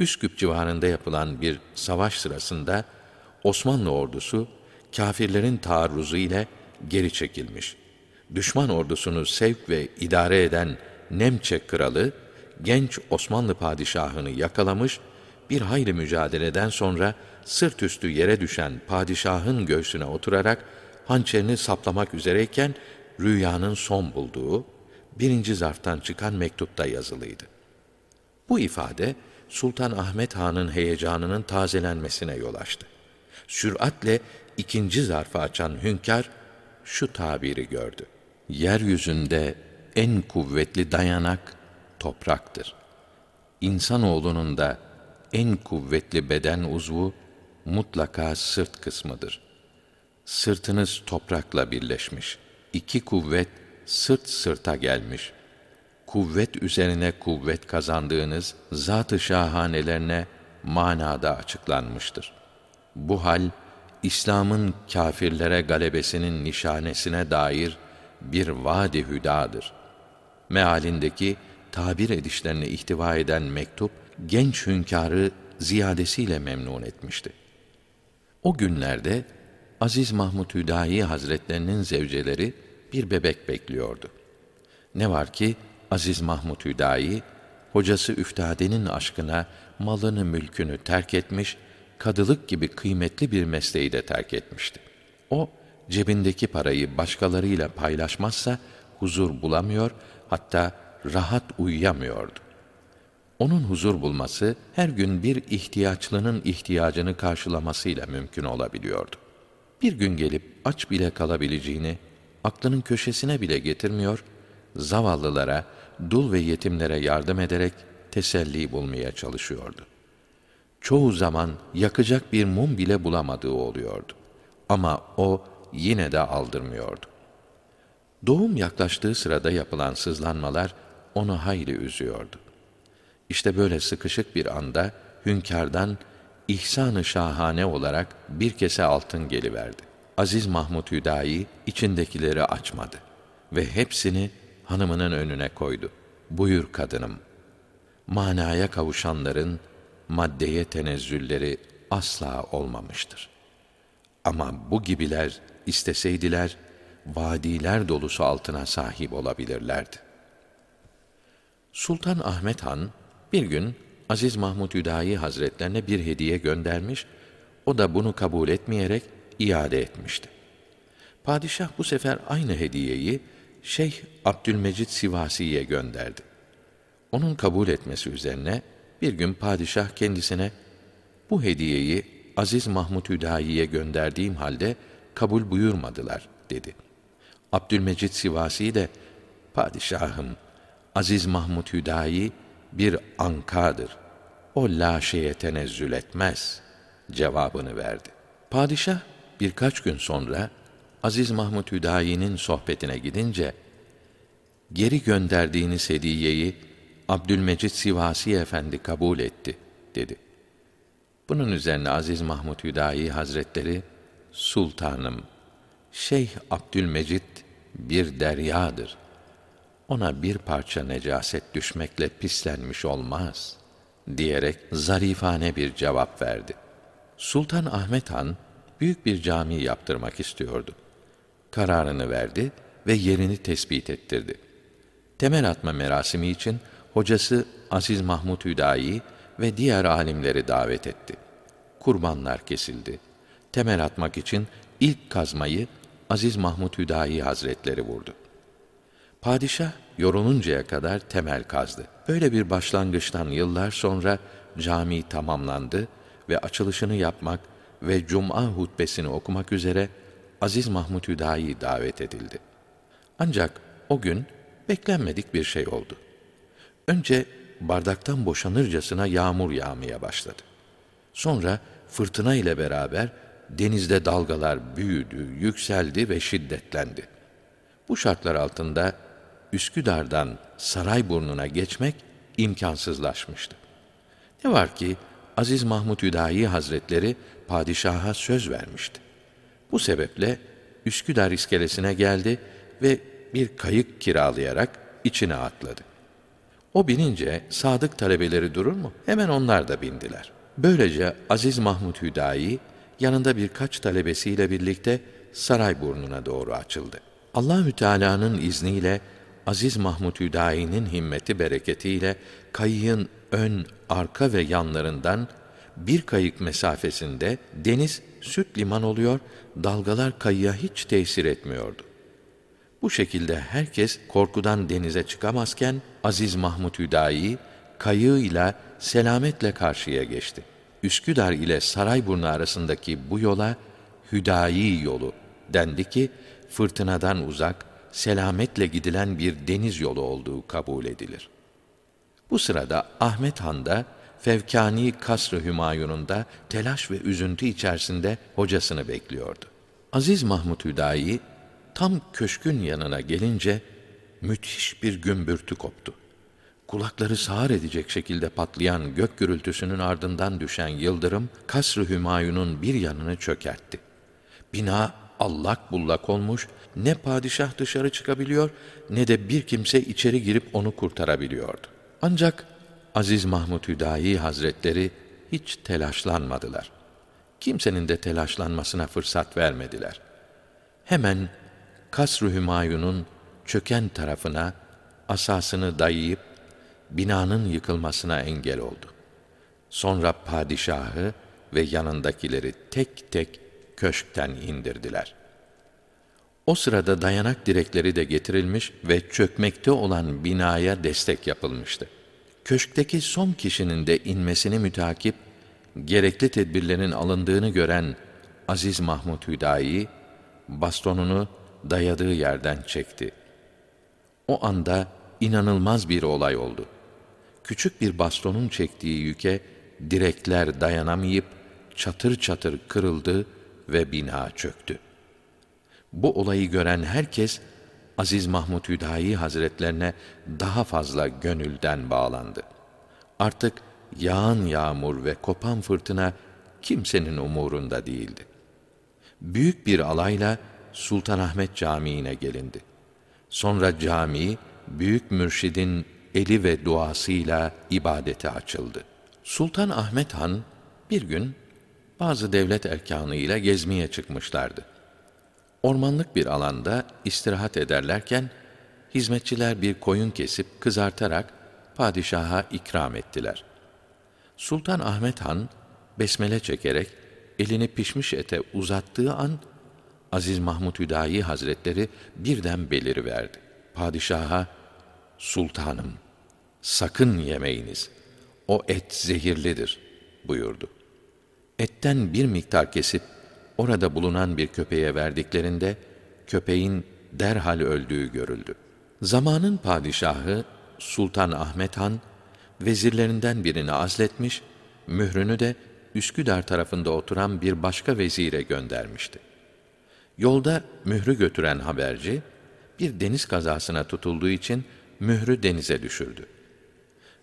Üsküp civarında yapılan bir savaş sırasında Osmanlı ordusu kâfirlerin taarruzu ile geri çekilmiş. Düşman ordusunu sevk ve idare eden Nemçe kralı genç Osmanlı padişahını yakalamış, bir hayli mücadeleden sonra sırt üstü yere düşen padişahın göğsüne oturarak hançerini saplamak üzereyken rüyanın son bulduğu birinci zarftan çıkan mektupta yazılıydı. Bu ifade Sultan Ahmet Han'ın heyecanının tazelenmesine yol açtı. Süratle ikinci zarfı açan hünkâr şu tabiri gördü. Yeryüzünde en kuvvetli dayanak topraktır. İnsanoğlunun da en kuvvetli beden uzvu mutlaka sırt kısmıdır. Sırtınız toprakla birleşmiş. İki kuvvet sırt sırta gelmiş. Kuvvet üzerine kuvvet kazandığınız zat-ı şahanelerine manada açıklanmıştır. Bu hal İslam'ın kâfirlere galebesinin nişanesine dair bir vadi hüdadır. Mealindeki tabir edişlerini ihtiva eden mektup genç hünkârı ziyadesiyle memnun etmişti. O günlerde Aziz Mahmud Hüdayi Hazretlerinin zevceleri bir bebek bekliyordu. Ne var ki Aziz Mahmud Hüdayi hocası Üftade'nin aşkına malını mülkünü terk etmiş, kadılık gibi kıymetli bir mesleği de terk etmişti. O cebindeki parayı başkalarıyla paylaşmazsa huzur bulamıyor, hatta rahat uyuyamıyordu. Onun huzur bulması her gün bir ihtiyaçlının ihtiyacını karşılamasıyla mümkün olabiliyordu. Bir gün gelip aç bile kalabileceğini aklının köşesine bile getirmiyor, zavallılara, dul ve yetimlere yardım ederek teselli bulmaya çalışıyordu. Çoğu zaman yakacak bir mum bile bulamadığı oluyordu. Ama o yine de aldırmıyordu. Doğum yaklaştığı sırada yapılan sızlanmalar onu hayli üzüyordu. İşte böyle sıkışık bir anda hünkârdan ihsan-ı şahane olarak bir kese altın geliverdi. Aziz Mahmud Hüdayi içindekileri açmadı ve hepsini hanımının önüne koydu. Buyur kadınım. Manaya kavuşanların maddeye tenezzülleri asla olmamıştır. Ama bu gibiler isteseydiler vadiler dolusu altına sahip olabilirlerdi. Sultan Ahmet Han bir gün Aziz Mahmud Hüdayi Hazretlerine bir hediye göndermiş, o da bunu kabul etmeyerek iade etmişti. Padişah bu sefer aynı hediyeyi Şeyh Abdülmecid Sivasi'ye gönderdi. Onun kabul etmesi üzerine bir gün padişah kendisine bu hediyeyi Aziz Mahmud Hüdayi'ye gönderdiğim halde kabul buyurmadılar dedi. Abdülmecid Sivasi de padişahım Aziz Mahmud Hüdayi bir ankadır. O la şeye tenezzül etmez cevabını verdi. Padişah birkaç gün sonra Aziz Mahmud Hüdayi'nin sohbetine gidince geri gönderdiğiniz hediyeyi Abdülmecid Sivasi Efendi kabul etti dedi. Bunun üzerine Aziz Mahmud Hüdayi Hazretleri Sultanım Şeyh Abdülmecid bir deryadır. Ona bir parça necaset düşmekle pislenmiş olmaz diyerek zarifane bir cevap verdi. Sultan Ahmet Han büyük bir cami yaptırmak istiyordu. Kararını verdi ve yerini tespit ettirdi. Temel atma merasimi için hocası Aziz Mahmud Hüdayi ve diğer alimleri davet etti. Kurbanlar kesildi. Temel atmak için ilk kazmayı Aziz Mahmud Hüdayi Hazretleri vurdu. Padişah yoruluncaya kadar temel kazdı. Böyle bir başlangıçtan yıllar sonra cami tamamlandı ve açılışını yapmak ve cuma hutbesini okumak üzere Aziz Mahmud Hüdayi davet edildi. Ancak o gün beklenmedik bir şey oldu. Önce bardaktan boşanırcasına yağmur yağmaya başladı. Sonra fırtına ile beraber denizde dalgalar büyüdü, yükseldi ve şiddetlendi. Bu şartlar altında Üsküdar'dan Sarayburnu'na geçmek imkansızlaşmıştı. Ne var ki Aziz Mahmud Hüdayi Hazretleri padişaha söz vermişti. Bu sebeple Üsküdar iskelesine geldi ve bir kayık kiralayarak içine atladı. O binince sadık talebeleri durur mu? Hemen onlar da bindiler. Böylece Aziz Mahmud Hüdayi yanında birkaç talebesiyle birlikte Sarayburnu'na doğru açıldı. Allahü Teala'nın izniyle Aziz Mahmud Hüdayi'nin himmeti bereketiyle kayığın ön, arka ve yanlarından bir kayık mesafesinde deniz süt liman oluyor, dalgalar kayığa hiç tesir etmiyordu. Bu şekilde herkes korkudan denize çıkamazken Aziz Mahmud Hüdayi kayığıyla selametle karşıya geçti. Üsküdar ile Sarayburnu arasındaki bu yola Hüdayi yolu dendi ki fırtınadan uzak, selametle gidilen bir deniz yolu olduğu kabul edilir. Bu sırada Ahmet Han da Fevkani Kasr-ı Hümayun'unda telaş ve üzüntü içerisinde hocasını bekliyordu. Aziz Mahmud Hüdayi tam köşkün yanına gelince müthiş bir gümbürtü koptu. Kulakları sağır edecek şekilde patlayan gök gürültüsünün ardından düşen yıldırım Kasr-ı Hümayun'un bir yanını çökertti. Bina allak bullak olmuş, ne padişah dışarı çıkabiliyor ne de bir kimse içeri girip onu kurtarabiliyordu. Ancak Aziz Mahmud Hüdayi Hazretleri hiç telaşlanmadılar. Kimsenin de telaşlanmasına fırsat vermediler. Hemen Kasr-ı Hümayun'un çöken tarafına asasını dayayıp binanın yıkılmasına engel oldu. Sonra padişahı ve yanındakileri tek tek köşkten indirdiler. O sırada dayanak direkleri de getirilmiş ve çökmekte olan binaya destek yapılmıştı. Köşkteki son kişinin de inmesini mütakip, gerekli tedbirlerin alındığını gören Aziz Mahmud Hüdayi, bastonunu dayadığı yerden çekti. O anda inanılmaz bir olay oldu. Küçük bir bastonun çektiği yüke direkler dayanamayıp çatır çatır kırıldı ve bina çöktü. Bu olayı gören herkes Aziz Mahmud Hüdayi Hazretlerine daha fazla gönülden bağlandı. Artık yağan yağmur ve kopan fırtına kimsenin umurunda değildi. Büyük bir alayla Sultanahmet Camii'ne gelindi. Sonra cami büyük mürşidin eli ve duasıyla ibadete açıldı. Sultan Ahmet Han bir gün bazı devlet erkanıyla gezmeye çıkmışlardı. Ormanlık bir alanda istirahat ederlerken hizmetçiler bir koyun kesip kızartarak padişaha ikram ettiler. Sultan Ahmet Han besmele çekerek elini pişmiş ete uzattığı an Aziz Mahmud Hüdayi Hazretleri birden beliri verdi. Padişaha, sultanım, sakın yemeyiniz. O et zehirlidir buyurdu. Etten bir miktar kesip orada bulunan bir köpeğe verdiklerinde köpeğin derhal öldüğü görüldü. Zamanın padişahı Sultan Ahmet Han vezirlerinden birini azletmiş, mührünü de Üsküdar tarafında oturan bir başka vezire göndermişti. Yolda mührü götüren haberci bir deniz kazasına tutulduğu için mührü denize düşürdü.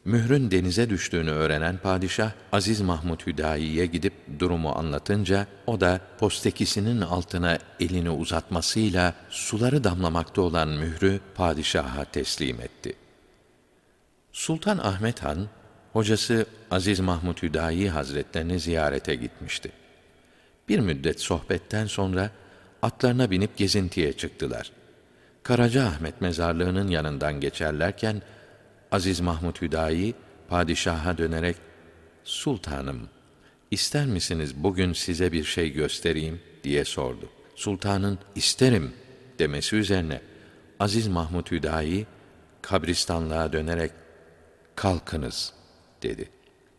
Mührün denize düştüğünü öğrenen padişah Aziz Mahmud Hüdayi'ye gidip durumu anlatınca o da postekisinin altına elini uzatmasıyla suları damlamakta olan mührü padişaha teslim etti. Sultan Ahmet Han hocası Aziz Mahmud Hüdayi Hazretlerini ziyarete gitmişti. Bir müddet sohbetten sonra atlarına binip gezintiye çıktılar. Karaca Ahmet mezarlığının yanından geçerlerken Aziz Mahmud Hüdayi padişaha dönerek Sultanım ister misiniz bugün size bir şey göstereyim diye sordu. Sultanın isterim demesi üzerine Aziz Mahmud Hüdayi kabristanlığa dönerek kalkınız dedi.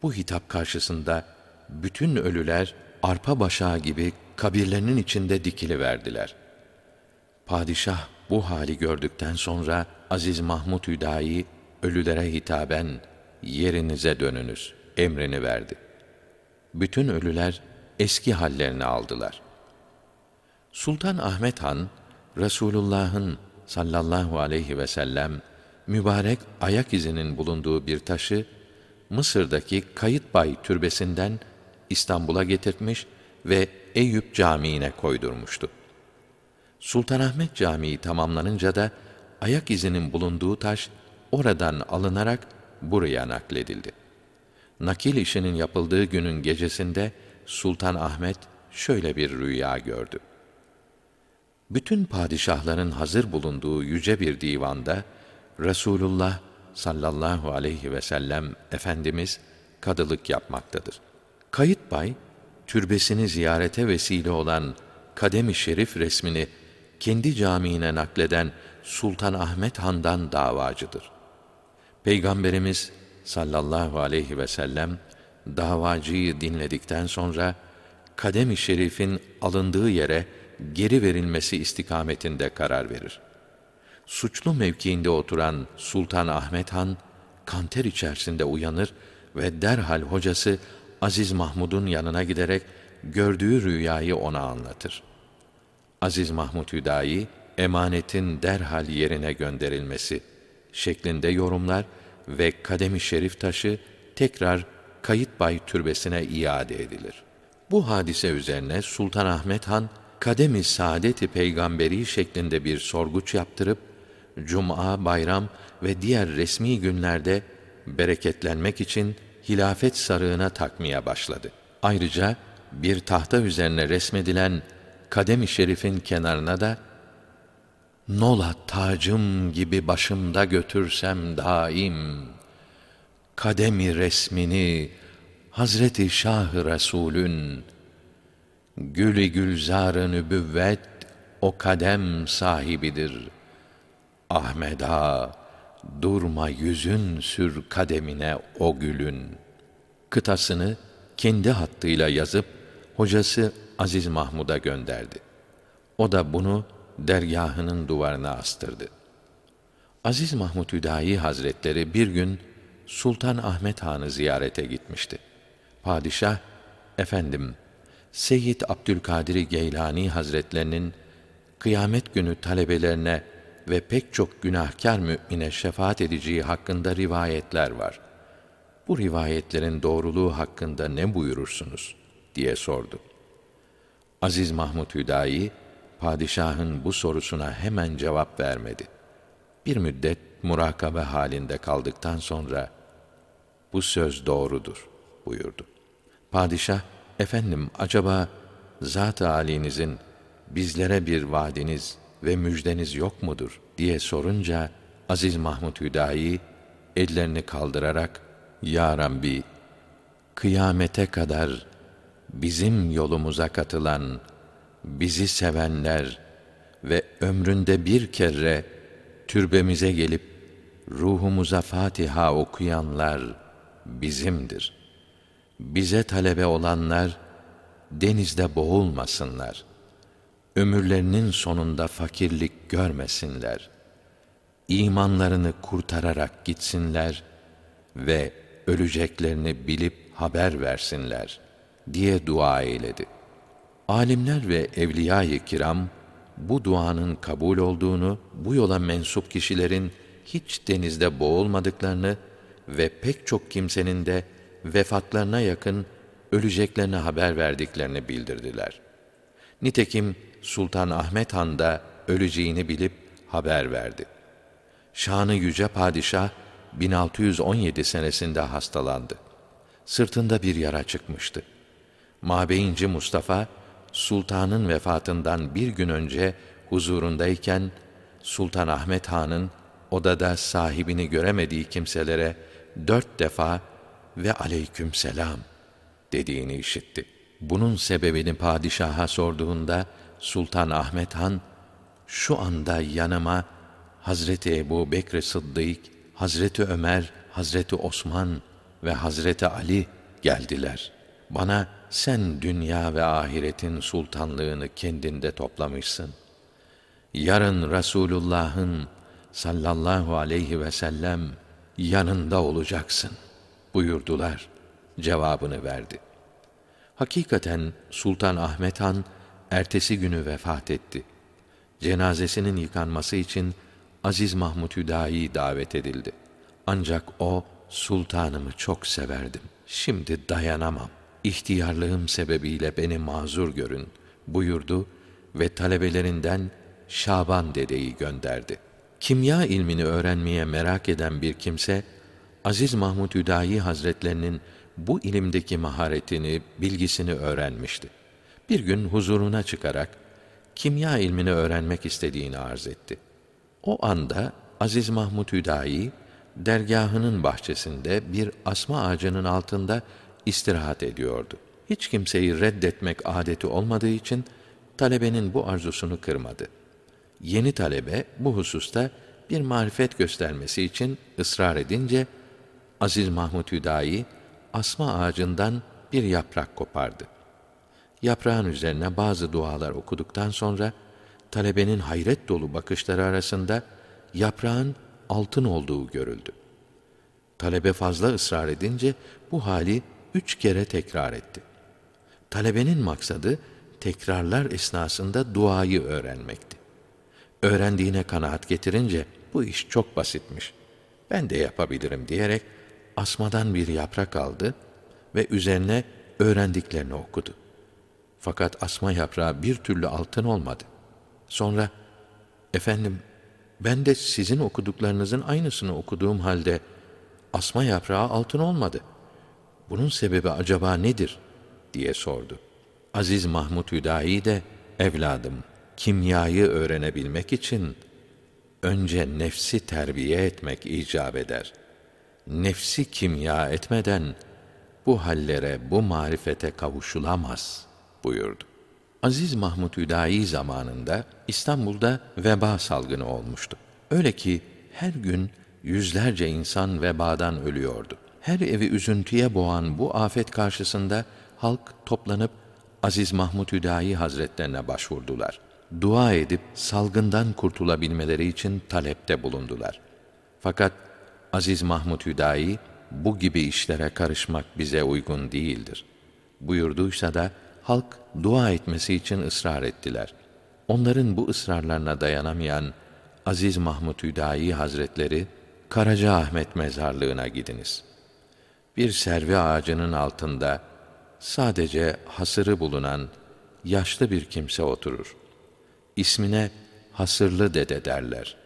Bu hitap karşısında bütün ölüler arpa başağı gibi kabirlerinin içinde dikili verdiler. Padişah bu hali gördükten sonra Aziz Mahmud Hüdayi ölülere hitaben yerinize dönünüz emrini verdi. Bütün ölüler eski hallerini aldılar. Sultan Ahmet Han Resulullah'ın sallallahu aleyhi ve sellem mübarek ayak izinin bulunduğu bir taşı Mısır'daki Kayıtbay türbesinden İstanbul'a getirtmiş ve Eyüp Camii'ne koydurmuştu. Sultanahmet Camii tamamlanınca da ayak izinin bulunduğu taş oradan alınarak buraya nakledildi. Nakil işinin yapıldığı günün gecesinde Sultan Ahmet şöyle bir rüya gördü. Bütün padişahların hazır bulunduğu yüce bir divanda Resulullah sallallahu aleyhi ve sellem Efendimiz kadılık yapmaktadır. Kayıt bay, türbesini ziyarete vesile olan kademi şerif resmini kendi camiine nakleden Sultan Ahmet Han'dan davacıdır. Peygamberimiz sallallahu aleyhi ve sellem davacıyı dinledikten sonra kademi şerifin alındığı yere geri verilmesi istikametinde karar verir suçlu mevkiinde oturan Sultan Ahmet Han, kanter içerisinde uyanır ve derhal hocası Aziz Mahmud'un yanına giderek gördüğü rüyayı ona anlatır. Aziz Mahmud Hüdayi, emanetin derhal yerine gönderilmesi şeklinde yorumlar ve kademi şerif taşı tekrar Kayıtbay türbesine iade edilir. Bu hadise üzerine Sultan Ahmet Han, kademi saadeti peygamberi şeklinde bir sorguç yaptırıp cuma, bayram ve diğer resmi günlerde bereketlenmek için hilafet sarığına takmaya başladı. Ayrıca bir tahta üzerine resmedilen kadem-i şerifin kenarına da Nola tacım gibi başımda götürsem daim kademi resmini Hazreti Şah-ı Resulün gülü gülzar-ı nübüvvet o kadem sahibidir.'' Ahmeda, durma yüzün sür kademine o gülün. Kıtasını kendi hattıyla yazıp hocası Aziz Mahmud'a gönderdi. O da bunu dergahının duvarına astırdı. Aziz Mahmud Hüdayi Hazretleri bir gün Sultan Ahmet Han'ı ziyarete gitmişti. Padişah, efendim, Seyyid Abdülkadir Geylani Hazretlerinin kıyamet günü talebelerine ve pek çok günahkar mümine şefaat edeceği hakkında rivayetler var. Bu rivayetlerin doğruluğu hakkında ne buyurursunuz? diye sordu. Aziz Mahmud Hüdayi, padişahın bu sorusuna hemen cevap vermedi. Bir müddet murakabe halinde kaldıktan sonra, bu söz doğrudur buyurdu. Padişah, efendim acaba zat-ı alinizin bizlere bir vaadiniz, ve müjdeniz yok mudur diye sorunca Aziz Mahmud Hüdayi ellerini kaldırarak Ya Rabbi kıyamete kadar bizim yolumuza katılan bizi sevenler ve ömründe bir kere türbemize gelip ruhumuza Fatiha okuyanlar bizimdir. Bize talebe olanlar denizde boğulmasınlar. Ömürlerinin sonunda fakirlik görmesinler. İmanlarını kurtararak gitsinler ve öleceklerini bilip haber versinler diye dua eyledi. Alimler ve evliya-i kiram bu duanın kabul olduğunu, bu yola mensup kişilerin hiç denizde boğulmadıklarını ve pek çok kimsenin de vefatlarına yakın öleceklerine haber verdiklerini bildirdiler. Nitekim Sultan Ahmet Han da öleceğini bilip haber verdi. Şanı yüce padişah 1617 senesinde hastalandı. Sırtında bir yara çıkmıştı. Mabeyinci Mustafa sultanın vefatından bir gün önce huzurundayken Sultan Ahmet Han'ın odada sahibini göremediği kimselere dört defa ve aleyküm selam dediğini işitti. Bunun sebebini padişaha sorduğunda Sultan Ahmet Han şu anda yanıma Hazreti Ebu Bekr Sıddık, Hazreti Ömer, Hazreti Osman ve Hazreti Ali geldiler. Bana sen dünya ve ahiretin sultanlığını kendinde toplamışsın. Yarın Resulullah'ın sallallahu aleyhi ve sellem yanında olacaksın buyurdular. Cevabını verdi. Hakikaten Sultan Ahmet Han ertesi günü vefat etti. Cenazesinin yıkanması için Aziz Mahmud Hüdayi davet edildi. Ancak o sultanımı çok severdim. Şimdi dayanamam. İhtiyarlığım sebebiyle beni mazur görün buyurdu ve talebelerinden Şaban dedeyi gönderdi. Kimya ilmini öğrenmeye merak eden bir kimse Aziz Mahmud Hüdayi Hazretlerinin bu ilimdeki maharetini, bilgisini öğrenmişti. Bir gün huzuruna çıkarak kimya ilmini öğrenmek istediğini arz etti. O anda Aziz Mahmud Hüdayi dergahının bahçesinde bir asma ağacının altında istirahat ediyordu. Hiç kimseyi reddetmek adeti olmadığı için talebenin bu arzusunu kırmadı. Yeni talebe bu hususta bir marifet göstermesi için ısrar edince Aziz Mahmud Hüdayi asma ağacından bir yaprak kopardı. Yaprağın üzerine bazı dualar okuduktan sonra talebenin hayret dolu bakışları arasında yaprağın altın olduğu görüldü. Talebe fazla ısrar edince bu hali üç kere tekrar etti. Talebenin maksadı tekrarlar esnasında duayı öğrenmekti. Öğrendiğine kanaat getirince bu iş çok basitmiş. Ben de yapabilirim diyerek asmadan bir yaprak aldı ve üzerine öğrendiklerini okudu. Fakat asma yaprağı bir türlü altın olmadı. Sonra, efendim ben de sizin okuduklarınızın aynısını okuduğum halde asma yaprağı altın olmadı. Bunun sebebi acaba nedir? diye sordu. Aziz Mahmud Hüdayi de, evladım, kimyayı öğrenebilmek için önce nefsi terbiye etmek icap eder. Nefsi kimya etmeden bu hallere, bu marifete kavuşulamaz buyurdu. Aziz Mahmud Hüdayi zamanında İstanbul'da veba salgını olmuştu. Öyle ki her gün yüzlerce insan vebadan ölüyordu. Her evi üzüntüye boğan bu afet karşısında halk toplanıp Aziz Mahmud Hüdayi Hazretlerine başvurdular. Dua edip salgından kurtulabilmeleri için talepte bulundular. Fakat Aziz Mahmud Hüdayi bu gibi işlere karışmak bize uygun değildir. Buyurduysa da halk dua etmesi için ısrar ettiler. Onların bu ısrarlarına dayanamayan Aziz Mahmud Hüdayi Hazretleri Karaca Ahmet mezarlığına gidiniz. Bir servi ağacının altında sadece hasırı bulunan yaşlı bir kimse oturur. İsmine hasırlı dede derler.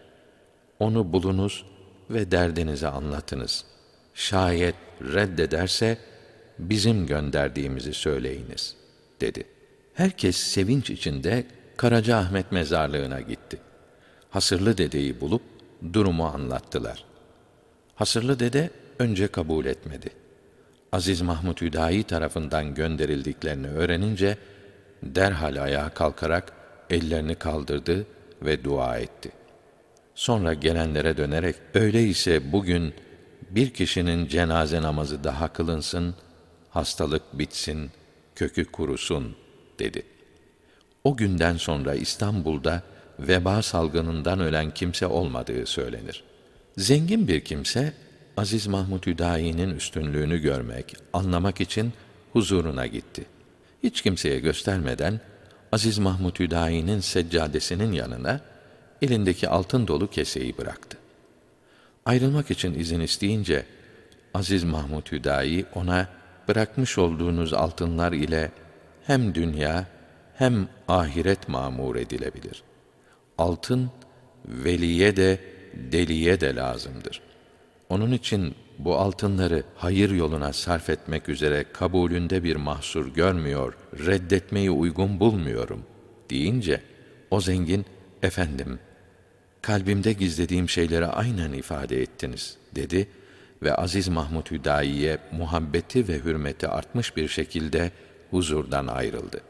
Onu bulunuz ve derdinizi anlatınız. Şayet reddederse bizim gönderdiğimizi söyleyiniz.'' dedi. Herkes sevinç içinde Karaca Ahmet mezarlığına gitti. Hasırlı dedeyi bulup durumu anlattılar. Hasırlı dede önce kabul etmedi. Aziz Mahmud Hüdayi tarafından gönderildiklerini öğrenince derhal ayağa kalkarak ellerini kaldırdı ve dua etti. Sonra gelenlere dönerek öyleyse bugün bir kişinin cenaze namazı daha kılınsın, hastalık bitsin, kökü kurusun dedi. O günden sonra İstanbul'da veba salgınından ölen kimse olmadığı söylenir. Zengin bir kimse Aziz Mahmud Hüdayi'nin üstünlüğünü görmek, anlamak için huzuruna gitti. Hiç kimseye göstermeden Aziz Mahmud Hüdayi'nin seccadesinin yanına elindeki altın dolu keseyi bıraktı. Ayrılmak için izin isteyince Aziz Mahmud Hüdayi ona bırakmış olduğunuz altınlar ile hem dünya hem ahiret mamur edilebilir. Altın veliye de deliye de lazımdır. Onun için bu altınları hayır yoluna sarf etmek üzere kabulünde bir mahsur görmüyor, reddetmeyi uygun bulmuyorum deyince o zengin efendim kalbimde gizlediğim şeyleri aynen ifade ettiniz dedi ve Aziz Mahmud Hüdayi'ye muhabbeti ve hürmeti artmış bir şekilde huzurdan ayrıldı.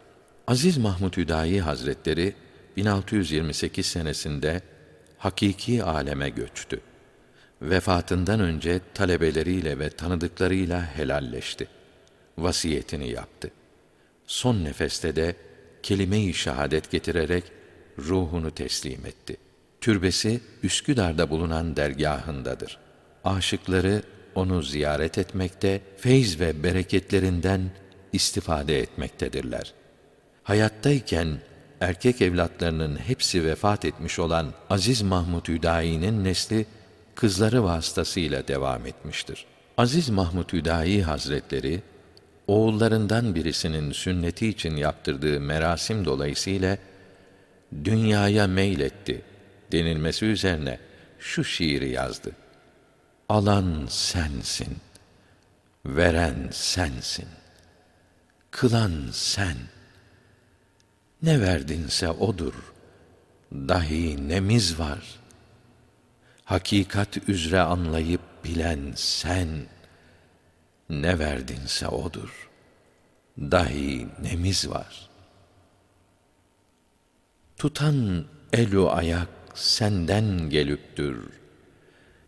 Aziz Mahmud Hüdayi Hazretleri 1628 senesinde hakiki aleme göçtü. Vefatından önce talebeleriyle ve tanıdıklarıyla helalleşti. Vasiyetini yaptı. Son nefeste de kelime-i şehadet getirerek ruhunu teslim etti. Türbesi Üsküdar'da bulunan dergahındadır. Aşıkları onu ziyaret etmekte, feyz ve bereketlerinden istifade etmektedirler. Hayattayken erkek evlatlarının hepsi vefat etmiş olan Aziz Mahmud Hüdayi'nin nesli kızları vasıtasıyla devam etmiştir. Aziz Mahmud Hüdayi Hazretleri oğullarından birisinin sünneti için yaptırdığı merasim dolayısıyla dünyaya meyletti denilmesi üzerine şu şiiri yazdı. Alan sensin, veren sensin, kılan sen. Ne verdinse odur, dahi nemiz var. Hakikat üzere anlayıp bilen sen, ne verdinse odur, dahi nemiz var. Tutan elu ayak senden gelüptür.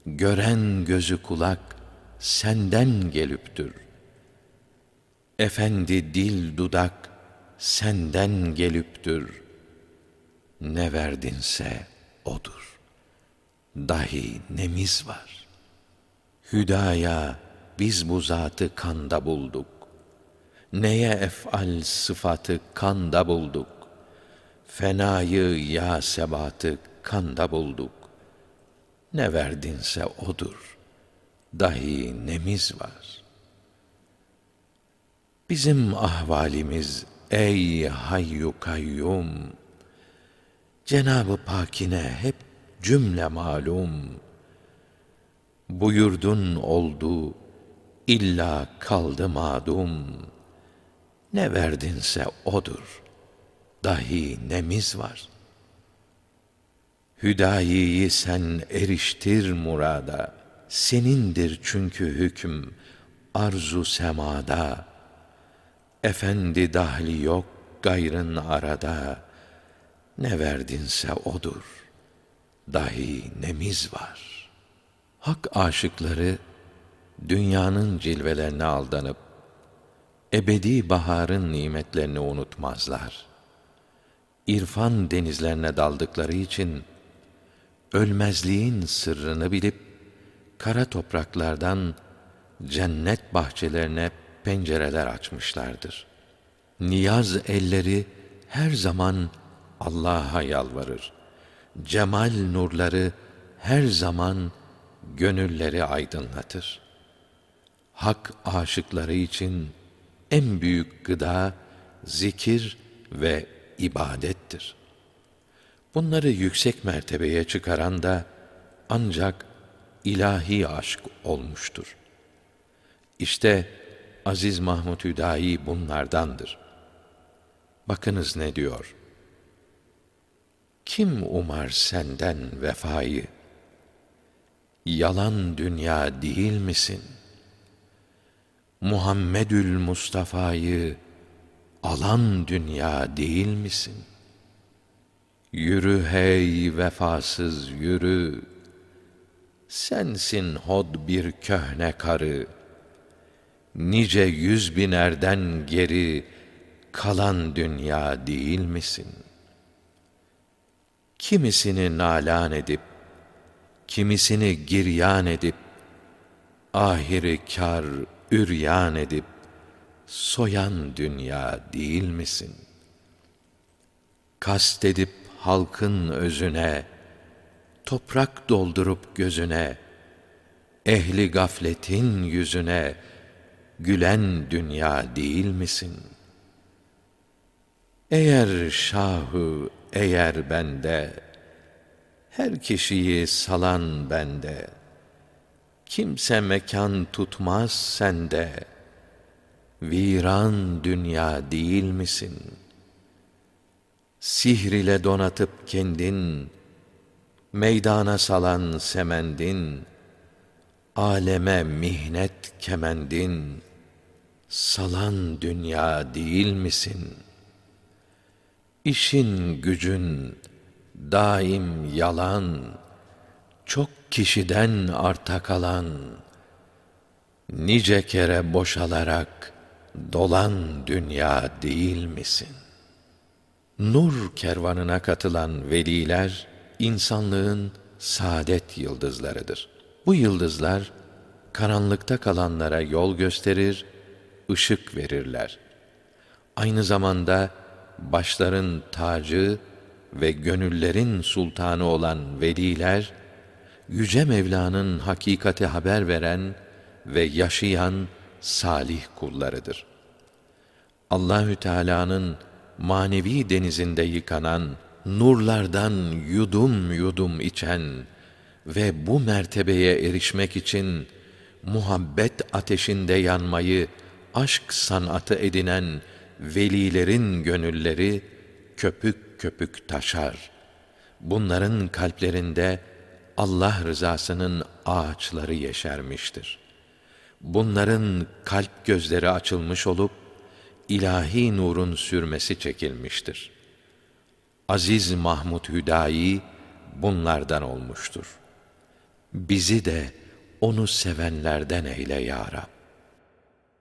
Gören gözü kulak senden gelüptür. Efendi dil dudak senden gelüptür. Ne verdinse odur. Dahi nemiz var. Hüdaya biz bu zatı kanda bulduk. Neye efal sıfatı kanda bulduk. Fenayı ya sebatı kanda bulduk. Ne verdinse odur. Dahi nemiz var. Bizim ahvalimiz ey hayyu kayyum. Cenabı Pakine hep cümle malum. Buyurdun oldu, illa kaldı madum. Ne verdinse odur. Dahi nemiz var.'' Hüdayi'yi sen eriştir murada. Senindir çünkü hüküm arzu semada. Efendi dahli yok gayrın arada. Ne verdinse odur. Dahi nemiz var. Hak aşıkları dünyanın cilvelerine aldanıp ebedi baharın nimetlerini unutmazlar. İrfan denizlerine daldıkları için ölmezliğin sırrını bilip kara topraklardan cennet bahçelerine pencereler açmışlardır. Niyaz elleri her zaman Allah'a yalvarır. Cemal nurları her zaman gönülleri aydınlatır. Hak aşıkları için en büyük gıda zikir ve ibadettir.'' Bunları yüksek mertebeye çıkaran da ancak ilahi aşk olmuştur. İşte Aziz Mahmud Hüdayi bunlardandır. Bakınız ne diyor? Kim umar senden vefayı? Yalan dünya değil misin? Muhammedül Mustafa'yı alan dünya değil misin?'' Yürü hey vefasız yürü. Sensin hod bir köhne karı. Nice yüz binerden geri kalan dünya değil misin? Kimisini nalan edip, kimisini giryan edip, ahiri kar, üryan edip, soyan dünya değil misin? Kast edip halkın özüne, toprak doldurup gözüne, ehli gafletin yüzüne, gülen dünya değil misin? Eğer şahı, eğer bende, her kişiyi salan bende, kimse mekan tutmaz sende, viran dünya değil misin? Sihr ile donatıp kendin, meydana salan semendin, aleme mihnet kemendin, salan dünya değil misin? İşin gücün daim yalan, çok kişiden arta kalan, nice kere boşalarak dolan dünya değil misin? Nur kervanına katılan veliler, insanlığın saadet yıldızlarıdır. Bu yıldızlar, karanlıkta kalanlara yol gösterir, ışık verirler. Aynı zamanda başların tacı ve gönüllerin sultanı olan veliler, Yüce Mevla'nın hakikati haber veren ve yaşayan salih kullarıdır. Allahü Teala'nın manevi denizinde yıkanan, nurlardan yudum yudum içen ve bu mertebeye erişmek için muhabbet ateşinde yanmayı aşk sanatı edinen velilerin gönülleri köpük köpük taşar. Bunların kalplerinde Allah rızasının ağaçları yeşermiştir. Bunların kalp gözleri açılmış olup ilahi nurun sürmesi çekilmiştir. Aziz Mahmud Hüdayi bunlardan olmuştur. Bizi de onu sevenlerden eyle ya Rab.